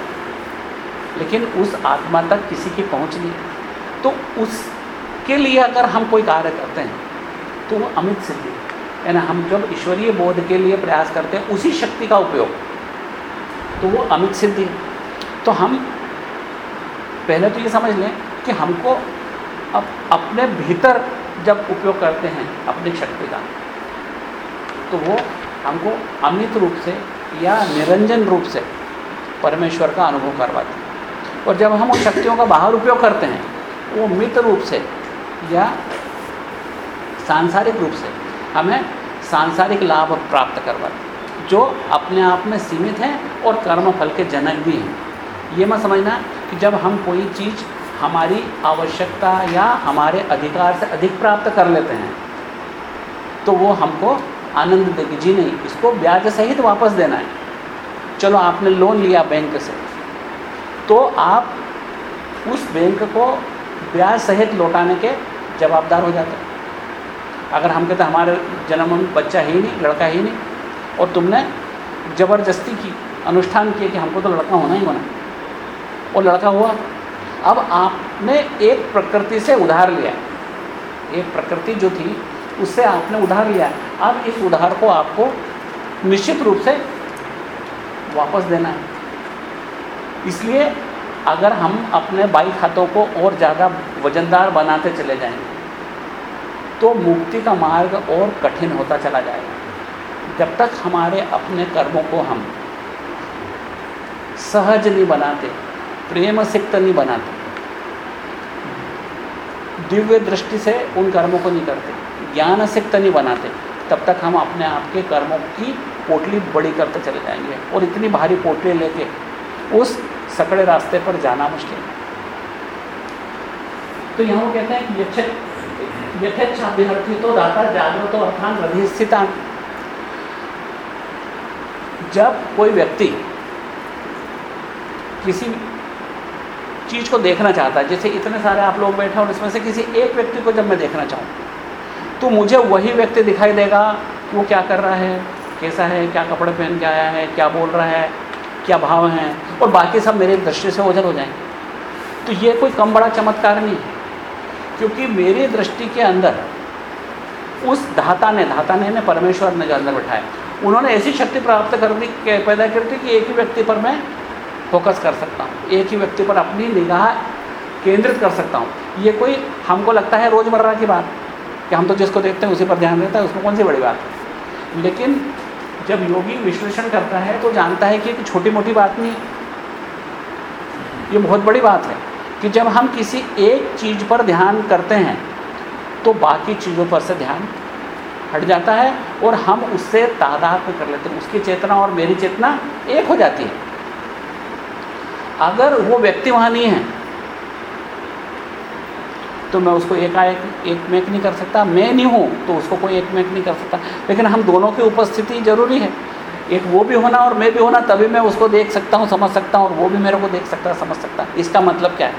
लेकिन उस आत्मा तक किसी की पहुँच नहीं तो उसके लिए अगर हम कोई कार्य करते हैं तो वो अमित सिद्धि यानी हम जब ईश्वरीय बोध के लिए प्रयास करते हैं, उसी शक्ति का उपयोग। तो वो अमित सिद्धि तो हम पहले तो ये समझ लें कि हमको अब अपने भीतर जब उपयोग करते हैं, अपनी शक्ति का तो वो हमको अमित रूप से या निरंजन रूप से परमेश्वर का अनुभव करवाते हैं। और जब हम उन शक्तियों का बाहर उपयोग करते हैं, वो मित रूप से या सांसारिक रूप से हमें सांसारिक लाभ प्राप्त करवाते जो अपने आप में सीमित हैं और कर्म फल के जनक भी हैं। ये मत समझना कि जब हम कोई चीज़ हमारी आवश्यकता या हमारे अधिकार से अधिक प्राप्त कर लेते हैं तो वो हमको आनंद देगी। जी नहीं, इसको ब्याज सहित वापस देना है। चलो, आपने लोन लिया बैंक से तो आप उस बैंक को ब्याज सहित लौटाने के जवाबदार हो जाते हैं। अगर हम कहते हमारे जन्म में बच्चा ही नहीं, लड़का ही नहीं, और तुमने ज़बरदस्ती की, अनुष्ठान किया कि हमको तो लड़का होना ही होना। और लड़का हुआ, अब आपने एक प्रकृति से उधार लिया। एक प्रकृति जो थी, उससे आपने उधार लिया। अब इस उधार को आपको निश्चित रूप से वापस देना है। इसलिए अगर हम अपने बाई खातों को और ज़्यादा वजनदार बनाते चले जाएँगे तो मुक्ति का मार्ग और कठिन होता चला जाएगा। जब तक हमारे अपने कर्मों को हम सहज नहीं बनाते, प्रेम सिक्त नहीं बनाते, दिव्य दृष्टि से उन कर्मों को नहीं करते, ज्ञान सिक्त नहीं बनाते, तब तक हम अपने आप के कर्मों की पोटली बड़ी करते चले जाएँगे और इतनी भारी पोटली लेके उस सकड़े रास्ते पर जाना मुश्किल। है तो यहाँ वो कहते हैं कि तो दाता जागृत अर्थान अधिस्थिता जब कोई व्यक्ति किसी चीज़ को देखना चाहता है, जैसे इतने सारे आप लोग बैठे और इसमें से किसी एक व्यक्ति को जब मैं देखना चाहूँ तो मुझे वही व्यक्ति दिखाई देगा वो क्या कर रहा है, कैसा है, क्या कपड़े पहन के आया है, क्या बोल रहा है। क्या भाव हैं? और बाकी सब मेरे दृष्टि से ओझल हो जाएँगे। तो ये कोई कम बड़ा चमत्कार नहीं है। क्योंकि मेरी दृष्टि के अंदर उस धाता ने धाता ने, परमेश्वर ने जो अंदर बैठाया। उन्होंने ऐसी शक्ति प्राप्त कर दी पैदा कर दी कि एक ही व्यक्ति पर मैं फोकस कर सकता हूँ। एक ही व्यक्ति पर अपनी निगाह केंद्रित कर सकता हूँ। ये कोई हमको लगता है रोज़मर्रा की बात कि हम तो जिसको देखते हैं उसी पर ध्यान देता है उसमें कौन सी बड़ी बात है? लेकिन जब योगी विश्लेषण करता है तो जानता है कि एक छोटी मोटी बात नहीं ये बहुत बड़ी बात है कि जब हम किसी एक चीज़ पर ध्यान करते हैं तो बाकी चीज़ों पर से ध्यान हट जाता है और हम उससे तादाद कर लेते हैं। उसकी चेतना और मेरी चेतना एक हो जाती है। अगर वो व्यक्ति वहाँ नहीं है तो मैं उसको एकाएक एक मेक नहीं कर सकता। मैं नहीं हूँ तो उसको कोई एक मेक नहीं कर सकता। लेकिन हम दोनों की उपस्थिति ज़रूरी है। एक वो भी होना और मैं भी होना, तभी मैं उसको देख सकता हूँ, समझ सकता हूँ और वो भी मेरे को देख सकता है, समझ सकता है। इसका मतलब क्या है?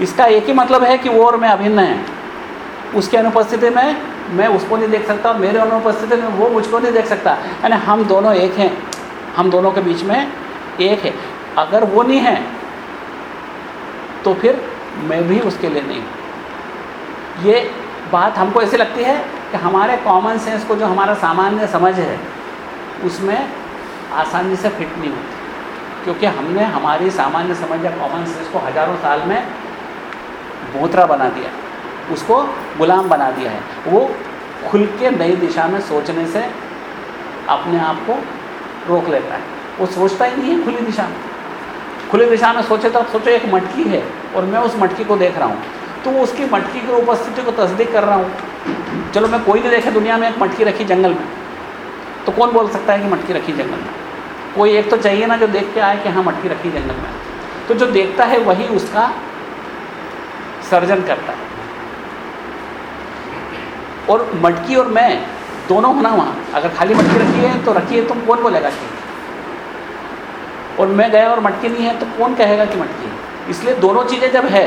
इसका एक ही मतलब है कि वो और मैं अभिन्न है। उसकी अनुपस्थिति में मैं उसको नहीं देख सकता, मेरे अनुपस्थिति में वो मुझको नहीं देख सकता। यानी हम दोनों एक हैं। हम दोनों के बीच में एक है। अगर वो नहीं है तो फिर मैं भी उसके लिए नहीं ये बात हमको ऐसी लगती है कि हमारे कॉमन सेंस को जो हमारा सामान्य समझ है, उसमें आसानी से फिट नहीं होती। क्योंकि हमने हमारी सामान्य समझ या कॉमन सेंस को हज़ारों साल में बोतरा बना दिया उसको गुलाम बना दिया है। वो खुल के नई दिशा में सोचने से अपने आप को रोक लेता है। वो सोचता ही नहीं है खुली दिशा में। खुली दिशा में सोचे तो आप सोचो, एक मटकी है और मैं उस मटकी को देख रहा हूँ। तो उसकी मटकी की उपस्थिति को तस्दीक कर रहा हूँ। चलो, मैं कोई नहीं देखे दुनिया में एक मटकी रखी जंगल में तो कौन बोल सकता है कि मटकी रखी जंगल में? कोई एक तो चाहिए ना जो देख के आए कि हाँ मटकी रखी जंगल में। तो जो देखता है वही उसका सर्जन करता है। और मटकी और मैं दोनों होना वहाँ। अगर खाली मटकी रखी है तो रखी है तुम कौन बोलेगा कि? और मैं गया और मटकी नहीं है तो कौन कहेगा कि मटकी है? इसलिए दोनों चीज़ें जब है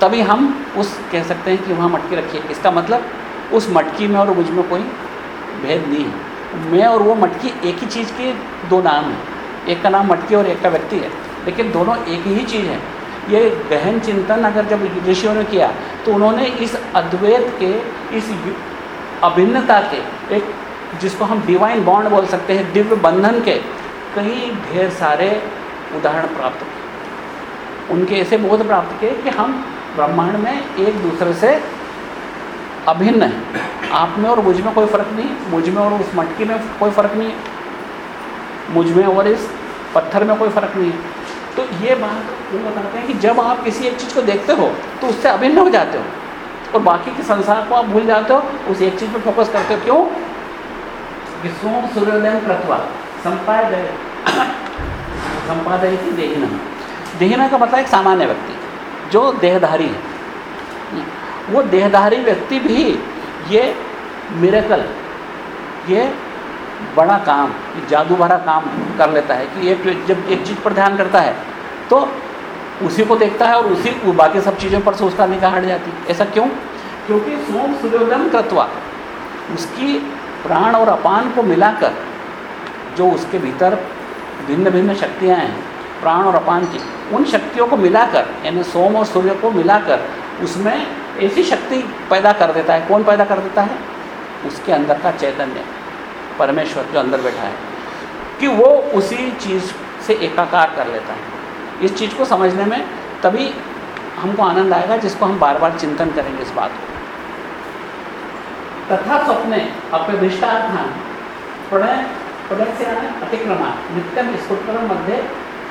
तभी हम उस कह सकते हैं कि वहाँ मटकी रखी है इसका मतलब उस मटकी में और मुझमें कोई भेद नहीं है। मैं और वो मटकी एक ही चीज़ के दो नाम हैं। एक का नाम मटकी और एक का व्यक्ति है। लेकिन दोनों एक ही चीज़ है। ये गहन चिंतन अगर जब ऋषियों ने किया तो उन्होंने इस अद्वैत के, इस अभिन्नता के, एक जिसको हम डिवाइन बॉन्ड बोल सकते हैं, दिव्य बंधन के, कई ढेर सारे उदाहरण प्राप्त उनके ऐसे बोध प्राप्त किए कि हम ब्रह्मांड में एक दूसरे से अभिन्न है। आप में और मुझमें कोई फ़र्क नहीं मुझमें और उस मटकी में कोई फ़र्क नहीं मुझमें और इस पत्थर में कोई फ़र्क नहीं है। तो ये बात वो बताते हैं कि जब आप किसी एक चीज़ को देखते हो तो उससे अभिन्न हो जाते हो। और बाकी के संसार को आप भूल जाते हो, उस एक चीज़ पर फोकस करते हो। क्यों? सोम सूर्योदय कृतवा। संपादय। संपादय की देहिना। देहिना का मतलब एक सामान्य व्यक्ति। जो देहधारी है। वो देहधारी व्यक्ति भी ये मिरेकल ये बड़ा काम, ये जादू भरा काम कर लेता है कि एक जब एक चीज़ पर ध्यान करता है तो उसी को देखता है और उसी बाकी सब चीज़ों पर से उसका निगाह हट जाती है। ऐसा क्यों? क्योंकि सोम सूर्योदम कृतवा उसकी प्राण और अपान को मिलाकर जो उसके भीतर भिन्न भिन्न शक्तियाँ हैं प्राण और अपान की, उन शक्तियों को मिलाकर, यानी सोम और सूर्य को मिलाकर, उसमें ऐसी शक्ति पैदा कर देता है। कौन पैदा कर देता है? उसके अंदर का चैतन्य, परमेश्वर जो अंदर बैठा है, कि वो उसी चीज़ से एकाकार कर लेता है। इस चीज़ को समझने में तभी हमको आनंद आएगा, जिसको हम बार बार चिंतन करेंगे इस बात को। तथा स्वप्ने, अप्यभिष्टार्थान, प्रणय प्रणय से अतिक्रमा नित्यम स्फुटकरण मध्य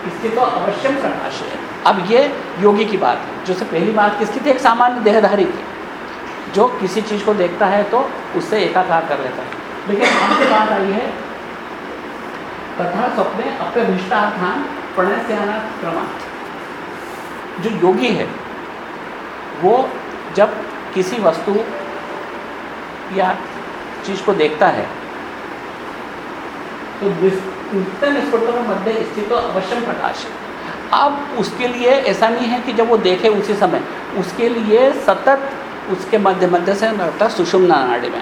इसकी तो अवश्यम प्रकाश है। अब ये योगी की बात है, जो से पहली बात किसकी थी एक सामान्य देहधारी थी जो किसी चीज़ को देखता है तो उससे एकाकार कर लेता है। लेकिन हमसे बात आई है, तथा स्वप्ने अप्यभिष्टार्थान प्रणय से आना क्रमा जो योगी है, वो जब किसी वस्तु या चीज़ को देखता है तो उत्तम स्फुटन मध्य स्थित तो अवश्यम प्रकाश। है अब उसके लिए ऐसा नहीं है कि जब वो देखे उसी समय, उसके लिए सतत उसके मध्य मध्य से लगता सुषुम्ना नाड़ी में।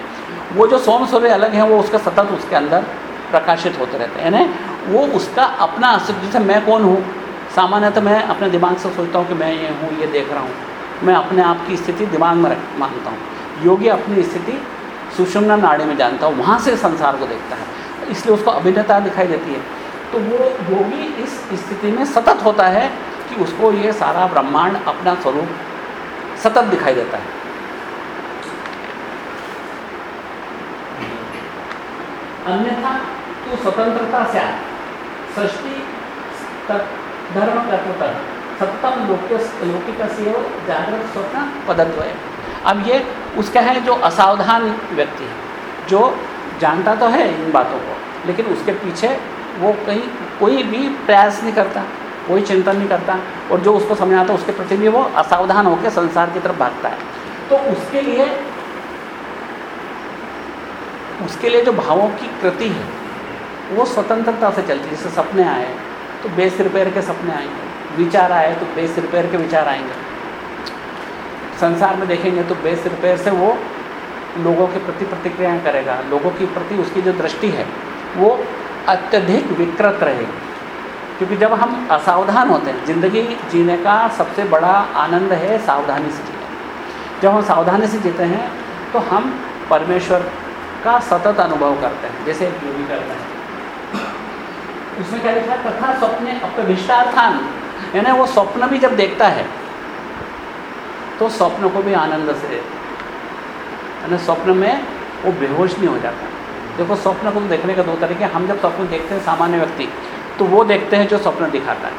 वो जो सोम सूर्य अलग हैं, वो उसका सतत उसके अंदर प्रकाशित होते रहते हैं, यानी वो उसका अपना अस्तित्व जैसे मैं कौन हूँ? सामान्यतः मैं अपने दिमाग से सोचता हूँ कि मैं ये हूँ, ये देख रहा हूँ। मैं अपने आप की स्थिति दिमाग में रख, मानता हूँ। योगी अपनी स्थिति सुषुम्ना नाड़ी में जानता हूँ, वहाँ से संसार को देखता है। इसलिए उसको अभिन्नता दिखाई देती है। तो वो योगी इस स्थिति में सतत होता है कि उसको ये सारा ब्रह्मांड अपना स्वरूप सतत दिखाई देता है। अन्यथा तू स्वतंत्रता से सृष्टि धर्म कर्तृत्व सप्तम लौकिक जागृत स्वप्न पदत्व है अब ये उसका है जो असावधान व्यक्ति है, जो जानता तो है इन बातों को, लेकिन उसके पीछे वो कहीं, कोई भी प्रयास नहीं करता, कोई चिंतन नहीं करता, और जो उसको समझ आता है, उसके प्रति भी वो असावधान होकर संसार की तरफ़ भागता है। तो उसके लिए उसके लिए जो भावों की कृति है, वो स्वतंत्रता से चलती है। जैसे सपने आए तो बेस रिपेयर के सपने आएँगे। विचार आए तो बेस रिपेयर के विचार आएँगे। संसार में देखेंगे तो बेस रिपेयर से वो लोगों के प्रति प्रतिक्रियाएँ करेगा, लोगों के प्रति उसकी जो दृष्टि है, वो अत्यधिक विकृत रहेगी। क्योंकि जब हम असावधान होते हैं, ज़िंदगी जीने का सबसे बड़ा आनंद है सावधानी से जीने। जब हम सावधानी से जीते हैं तो हम परमेश्वर का सतत अनुभव करते हैं, जैसे एक योगी करते हैं। उसमें क्या लिखा है? तथा स्वप्ने अपविष्टार्थान। यानी वो स्वप्न भी जब देखता है तो स्वप्न को भी आनंद से यानी स्वप्न में वो बेहोश नहीं हो जाता। देखो, स्वप्न को देखने का दो तरीके हम जब स्वप्न देखते हैं सामान्य व्यक्ति तो वो देखते हैं जो स्वप्न दिखाता है।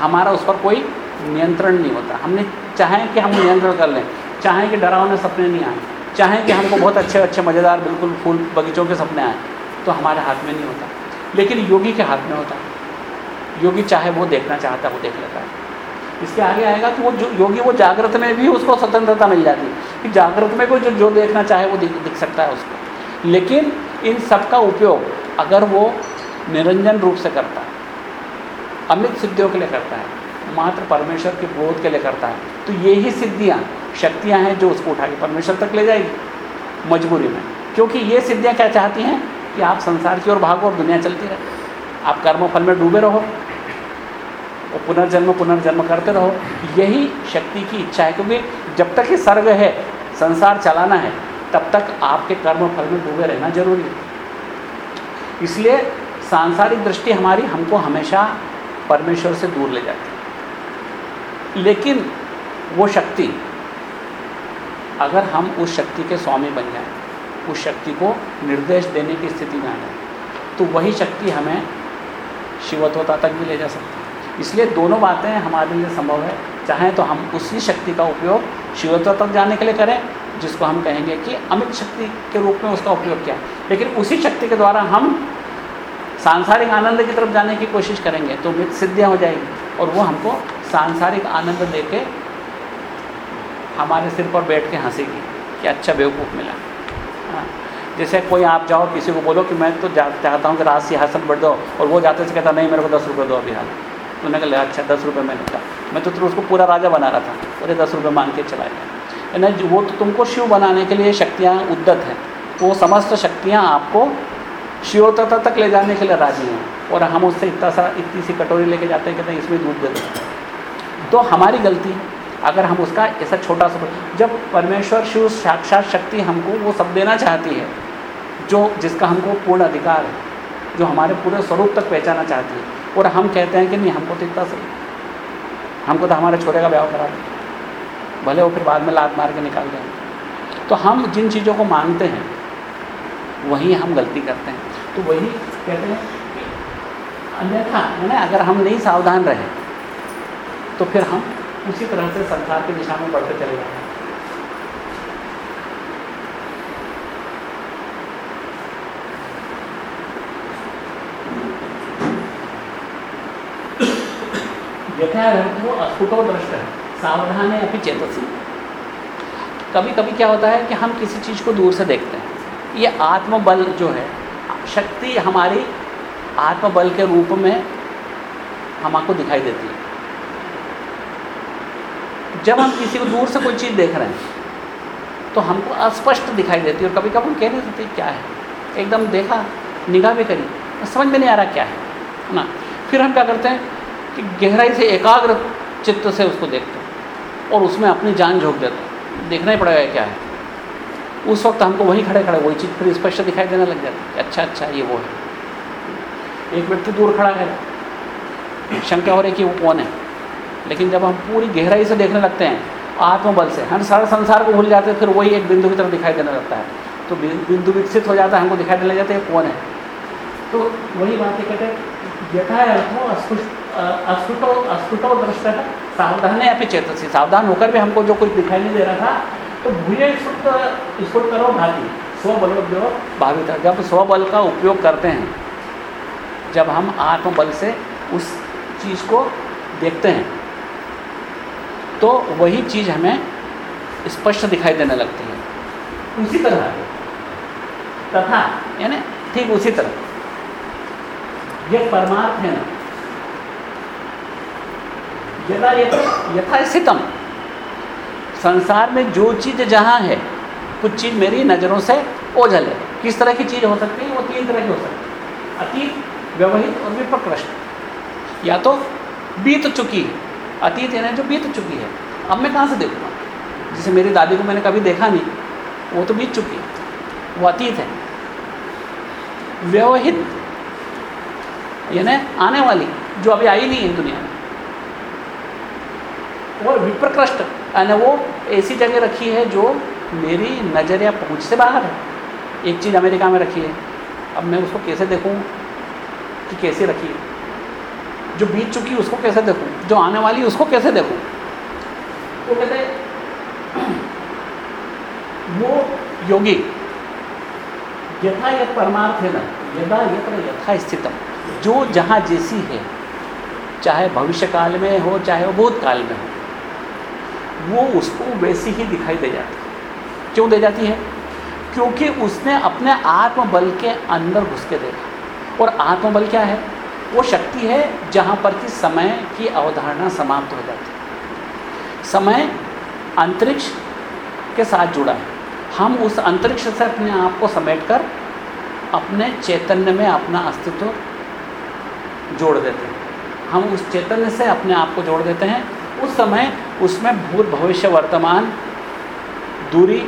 हमारा उस पर कोई नियंत्रण नहीं होता। हमने चाहें कि हम नियंत्रण कर लें, चाहें कि डरावने सपने नहीं आए, चाहें कि हमको बहुत अच्छे अच्छे, मज़ेदार, बिल्कुल फूल बगीचों के सपने आए तो हमारे हाथ में नहीं होता। लेकिन योगी के हाथ में होता है। योगी चाहे वो देखना चाहता है, वो देख लेता है। इसके आगे आएगा कि वो जो, योगी वो जागृत में भी उसको स्वतंत्रता मिल जाती है। कि जागृत में कोई जो जो देखना चाहे वो दिख, दिख सकता है उसको। लेकिन इन सब का उपयोग अगर वो निरंजन रूप से करता है अमित सिद्धियों के लिए करता है मात्र परमेश्वर के बोध के लिए करता है तो ये ही सिद्धियाँ शक्तियाँ हैं जो उसको उठा के परमेश्वर तक ले जाएगी मजबूरी में। क्योंकि ये सिद्धियाँ क्या चाहती हैं कि आप संसार की ओर भागो और दुनिया चलती रहे। आप कर्म फल में डूबे रहो और पुनर्जन्म पुनर्जन्म करते रहो। यही शक्ति की इच्छा है, क्योंकि जब तक ये सर्ग है, संसार चलाना है, तब तक आपके कर्म फल में डूबे रहना ज़रूरी है। इसलिए सांसारिक दृष्टि हमारी हमको हमेशा परमेश्वर से दूर ले जाती है। लेकिन वो शक्ति, अगर हम उस शक्ति के स्वामी बन जाएँ, उस शक्ति को निर्देश देने की स्थिति में आ जाए तो वही शक्ति हमें शिवत्वता तक भी ले जा सकती है। इसलिए दोनों बातें हमारे लिए संभव है। चाहें तो हम उसी शक्ति का उपयोग शिवत्व तक जाने के लिए करें, जिसको हम कहेंगे कि अमित शक्ति के रूप में उसका उपयोग किया। लेकिन उसी शक्ति के द्वारा हम सांसारिक आनंद की तरफ़ जाने की कोशिश करेंगे तो मित सिद्धियाँ हो जाएगी और वो हमको सांसारिक आनंद दे के हमारे सिर पर बैठ के हंसेगी कि अच्छा बेवकूफ़ मिला। हाँ जैसे कोई आप जाओ, किसी को बोलो कि मैं तो चाहता हूँ कि रात सिंहासन बढ़ दो और वो जाते से कहता नहीं, मेरे को दस रुपये दो अभी हाल। उन्होंने कहा अच्छा दस रुपये मैं लेता मैं तो तुम उसको पूरा राजा बना रहा था। ये दस रुपये मांग के चला गया। ना वो तो तुमको शिव बनाने के लिए शक्तियाँ उद्दत हैं। तो वो समस्त शक्तियाँ आपको शिवतता तक ले जाने के लिए राज़ी हैं। और हम उससे इतना सा, इतनी सी कटोरी लेके जाते हैं कहते हैं इसमें दूध दे दो तो हमारी गलती, अगर हम उसका ऐसा छोटा सा जब परमेश्वर शिव साक्षात शक्ति हमको वो सब देना चाहती है, जो, जिसका हमको पूर्ण अधिकार है, जो हमारे पूरे स्वरूप तक पहचाना चाहती है और हम कहते हैं कि नहीं, हमको तो इतना सही। हमको तो हमारे छोटे का ब्याह करा दें। भले वो फिर बाद में लात मार के निकाल दें। तो हम जिन चीज़ों को मांगते हैं, वही हम गलती करते हैं। तो वही कहते हैं, अन्यथा है ना अगर हम नहीं सावधान रहे तो फिर हम उसी तरह से संसार की दिशा में बढ़ते चले जाते हैं। अस्फुटो दृष्ट सावधान है अभी चेतसी कभी कभी क्या होता है कि हम किसी चीज़ को दूर से देखते हैं। ये आत्मबल जो है, शक्ति हमारी आत्मबल के रूप में हमको दिखाई देती है। जब हम किसी को दूर से कोई चीज़ देख रहे हैं तो हमको अस्पष्ट दिखाई देती है और कभी कभी हम कह नहीं सकते क्या है। एकदम देखा, निगाह भी करी, समझ में नहीं आ रहा क्या है ना? फिर हम क्या करते हैं? कि गहराई से एकाग्र चित्त से उसको देखते हैं और उसमें अपनी जान झोंक देते हैं। देखना ही पड़ेगा क्या है। उस वक्त हमको वहीं खड़े खड़े, वही चीज़ फिर स्पष्ट दिखाई देने लग जाती है अच्छा अच्छा ये वो है। एक व्यक्ति दूर खड़ा है, शंका हो रही कि वो कौन है? लेकिन जब हम पूरी गहराई से देखने लगते हैं, आत्मबल से, हम सारे संसार को भूल जाते हैं, फिर वही एक बिंदु की तरफ़ दिखाई देने लगता है। तो बिंदु विकसित हो जाता है, हमको दिखाई देने लग जाता है कौन है। तो वही बात कहते हैं यथा अर्थो अस्फुटो अस्फुटो दृष्ट सावधान है अपनी चेतसी। सावधान होकर भी हमको जो कुछ दिखाई नहीं दे रहा था तो भूय स्फुट स्फुट करो भाती स्वबलोद्योग भावित। जब स्वबल का उपयोग करते हैं जब हम आत्मबल से उस चीज़ को देखते हैं तो वही चीज़ हमें स्पष्ट दिखाई देने लगती है। उसी तरह। तथा यानी ठीक उसी तरह। ये परमार्थ है ना। यथा संसार में जो चीज़ जहाँ है, कुछ चीज़ मेरी नज़रों से ओझल है। किस तरह की चीज़ हो सकती है, वो तीन तरह की हो सकती है। अतीत, व्यवहित और विप्रकृष्ट। या तो बीत चुकी है। अतीत यानी जो बीत चुकी है। अब मैं कहाँ से देखूँगा? जैसे मेरी दादी को मैंने कभी देखा नहीं। वो तो बीत चुकी है। वो अतीत है। व्यवहित, यानी आने वाली, जो अभी आई नहीं है दुनिया में। और विप्रकृष्ट। यानी वो ऐसी जगह रखी है जो मेरी नज़र या पहुँच से बाहर है। एक चीज़ अमेरिका में रखी है। अब मैं उसको कैसे देखूँ कि कैसे रखी है? जो बीत चुकी उसको कैसे देखूँ? जो आने वाली उसको कैसे देखूँ? तो कहते वो योगी। यथा यथ परमार्थ है ना, यदा यत्र यथा स्थितम। जो जहाँ जैसी है, चाहे भविष्य काल में हो, चाहे वो भूतकाल में हो वो उसको वैसी ही दिखाई दे जाती है। क्यों दे जाती है? क्योंकि उसने अपने आत्मबल के अंदर घुस के देखा। और आत्मबल क्या है? वो शक्ति है जहाँ पर कि समय की अवधारणा समाप्त हो जाती है। समय अंतरिक्ष के साथ जुड़ा है। हम उस अंतरिक्ष से अपने आप को समेट कर अपने चैतन्य में अपना अस्तित्व जोड़ देते हैं। हम उस चैतन्य से अपने आप को जोड़ देते हैं उस समय उसमें भूत भविष्य, वर्तमान, दूरी,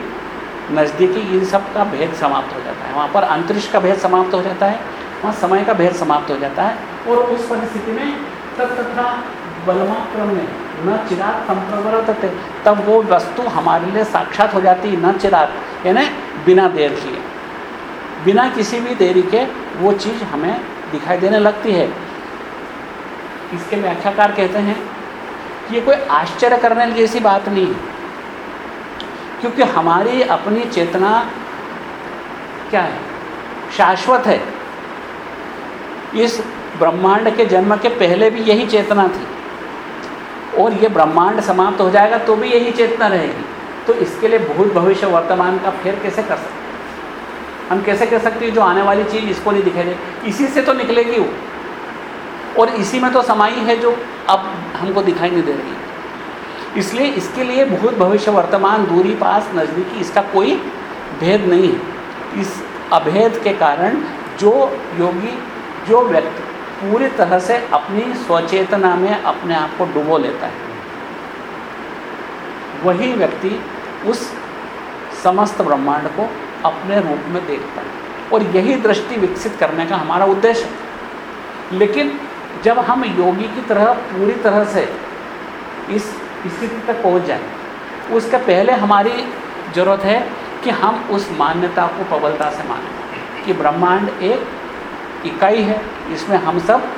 नज़दीकी, इन सब का भेद समाप्त हो जाता है। वहाँ पर अंतरिक्ष का भेद समाप्त हो जाता है, वहाँ समय का भेद समाप्त हो जाता है और उस परिस्थिति में तब तथा बलमाक्रम में न चिराग संप्रवर्त तब वो वस्तु हमारे लिए साक्षात हो जाती, न चिराग यानी बिना देर किए। बिना किसी भी देरी के वो चीज़ हमें दिखाई देने लगती है। इसके व्याख्याकार कहते हैं ये कोई आश्चर्य करने जैसी बात नहीं। है क्योंकि हमारी अपनी चेतना क्या है? शाश्वत है। इस ब्रह्मांड के जन्म के पहले भी यही चेतना थी। और ये ब्रह्मांड समाप्त हो जाएगा तो भी यही चेतना रहेगी। तो इसके लिए भूत भविष्य वर्तमान का फेर कैसे कर सकते हम कैसे कह सकते हैं जो आने वाली चीज़ इसको नहीं दिखाई दे? इसी से तो निकलेगी वो। और इसी में तो समाई है जो अब हमको दिखाई नहीं दे रही। इसलिए इसके लिए भूत भविष्य वर्तमान दूरी पास नज़दीकी इसका कोई भेद नहीं है। इस अभेद के कारण जो योगी, जो व्यक्ति पूरी तरह से अपनी स्वचेतना में अपने आप को डुबो लेता है, वही व्यक्ति उस समस्त ब्रह्मांड को अपने रूप में देखता है और यही दृष्टि विकसित करने का हमारा उद्देश्य है। लेकिन जब हम योगी की तरह, पूरी तरह से इस स्थिति तक पहुँच जाए, उसके पहले हमारी ज़रूरत है कि हम उस मान्यता को प्रबलता से मानें कि ब्रह्मांड एक इकाई है इसमें हम सब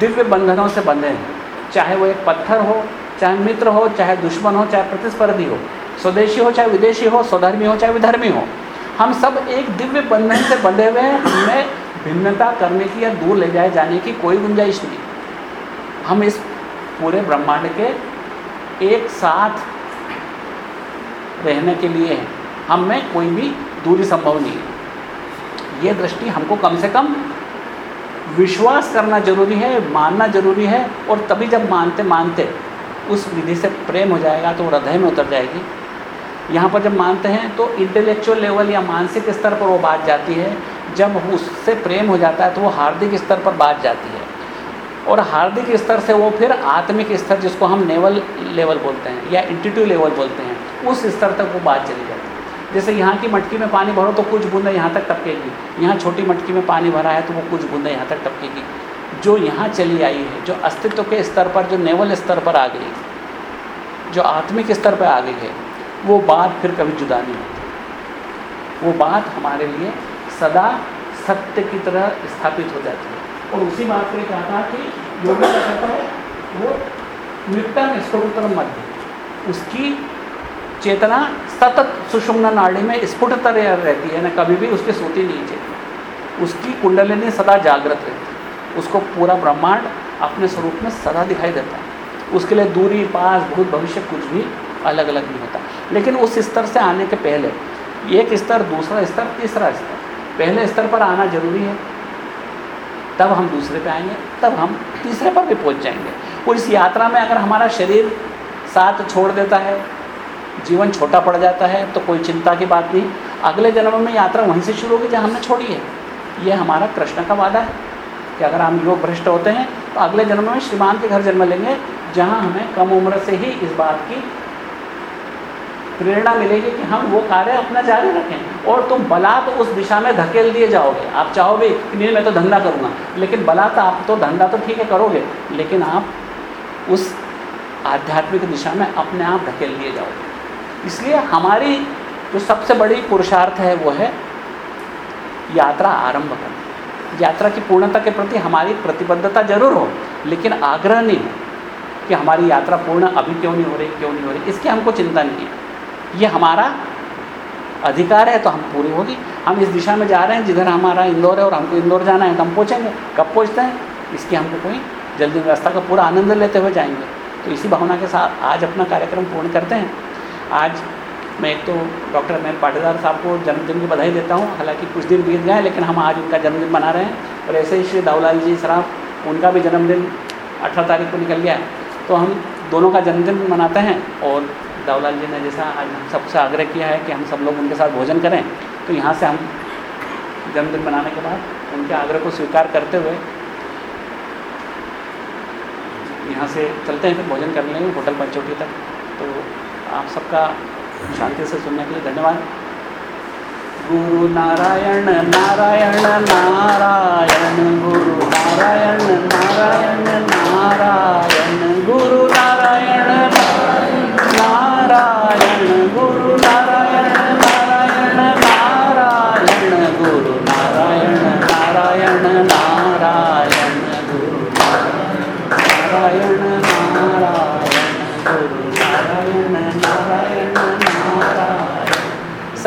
दिव्य बंधनों से बंधे हैं। चाहे वो एक पत्थर हो, चाहे मित्र हो, चाहे दुश्मन हो, चाहे प्रतिस्पर्धी हो, स्वदेशी हो, चाहे विदेशी हो, स्वधर्मी हो, चाहे विधर्मी हो, हम सब एक दिव्य बंधन से बंधे हुए हैं। हमें भिन्नता करने की या दूर ले जाए जाने की कोई गुंजाइश नहीं। हम इस पूरे ब्रह्मांड के एक साथ रहने के लिए हैं। हम में कोई भी दूरी संभव नहीं है। ये दृष्टि हमको कम से कम विश्वास करना ज़रूरी है, मानना ज़रूरी है, और तभी जब मानते मानते उस विधि से प्रेम हो जाएगा तो हृदय में उतर जाएगी। यहाँ पर जब मानते हैं तो इंटेलेक्चुअल लेवल या मानसिक स्तर पर वो बात जाती है। जब उससे प्रेम हो जाता है तो वो हार्दिक स्तर पर बात जाती है। और हार्दिक स्तर से वो फिर आत्मिक स्तर जिसको हम नेवल लेवल बोलते हैं या इंटीट्यू लेवल बोलते हैं, उस स्तर तक वो बात चली जाती है। जैसे यहाँ की मटकी में पानी भरो तो कुछ बूंदें यहाँ तक टपकेगी, यहाँ छोटी मटकी में पानी भरा है तो वो कुछ बूंदें यहाँ तक टपकेगी। जो यहाँ चली आई है, जो अस्तित्व के स्तर पर, जो नेवल स्तर पर आ गई जो आत्मिक स्तर पर आ गई है, वो बात फिर कभी जुदा नहीं होती। वो बात हमारे लिए सदा सत्य की तरह स्थापित हो जाती है। और उसी बात को कहा था कि योगी क्या कहता है, वो नित्यम स्फुटतरम मध्य उसकी चेतना सतत सुषुम्ना नाड़ी में स्फुटतर रहती है, ना कभी भी उसकी सोती नहीं चेतना उसकी कुंडलिनी सदा जागृत रहती है। उसको पूरा ब्रह्मांड अपने स्वरूप में सदा दिखाई देता है। उसके लिए दूरी, पास, भूत, भविष्य कुछ भी अलग अलग नहीं होता। लेकिन उस स्तर से आने के पहले, एक स्तर, दूसरा स्तर, तीसरा स्तर, पहले स्तर पर आना ज़रूरी है। तब हम दूसरे पे आएँगे, तब हम तीसरे पर भी पहुँच जाएँगे। और इस यात्रा में अगर हमारा शरीर साथ छोड़ देता है, जीवन छोटा पड़ जाता है तो कोई चिंता की बात नहीं। अगले जन्म में यात्रा वहीं से शुरू होगी जहाँ हमने छोड़ी है। ये हमारा कृष्ण का वादा है कि अगर हम योग भ्रष्ट होते हैं तो अगले जन्म में श्रीमान के घर जन्म लेंगे, जहाँ हमें कम उम्र से ही इस बात की प्रेरणा मिलेगी कि हम वो कार्य अपना जारी रखें। और तुम बलात् उस दिशा में धकेल दिए जाओगे। आप चाहोगे कि नहीं मैं तो धंधा करूँगा। लेकिन बलात् आप तो धंधा तो ठीक है करोगे। लेकिन आप उस आध्यात्मिक दिशा में अपने आप धकेल दिए जाओगे। इसलिए हमारी जो सबसे बड़ी पुरुषार्थ है वो है यात्रा आरंभ करना। यात्रा की पूर्णता के प्रति हमारी प्रतिबद्धता ज़रूर हो, लेकिन आग्रह नहीं हो कि हमारी यात्रा पूर्ण अभी क्यों नहीं हो रही, क्यों नहीं हो रही। इसकी हमको चिंता नहीं है। ये हमारा अधिकार है तो हम पूरी होगी। हम इस दिशा में जा रहे हैं, जिधर हमारा इंदौर है और हमको इंदौर जाना है तो हम पहुँचेंगे। कब पहुँचते हैं? इसकी हमको कोई जल्दी रास्ता का पूरा आनंद लेते हुए जाएँगे। तो इसी भावना के साथ आज अपना कार्यक्रम पूर्ण करते हैं। आज मैं एक तो डॉक्टर अमेर पाटीदार साहब को जन्मदिन की बधाई देता हूँ। हालाँकि कुछ दिन बीत गए लेकिन हम आज उनका जन्मदिन मना रहे हैं। और ऐसे ही श्री दाऊलाल जी सराफ उनका भी जन्मदिन अठारह तारीख को निकल गया है। तो हम दोनों का जन्मदिन मनाते हैं और दाऊलाल जी ने जैसा आज हम सबसे आग्रह किया है कि हम सब लोग उनके साथ भोजन करें तो यहाँ से हम जन्मदिन मनाने के बाद उनके आग्रह को स्वीकार करते हुए यहाँ से चलते हैं, फिर भोजन कर लेंगे होटल पंचवटी तक। तो आप सबका शांति से सुनने के लिए धन्यवाद। गुरु नारायण नारायण नारायण, गुरु नारायण नारायण नारायण, गुरु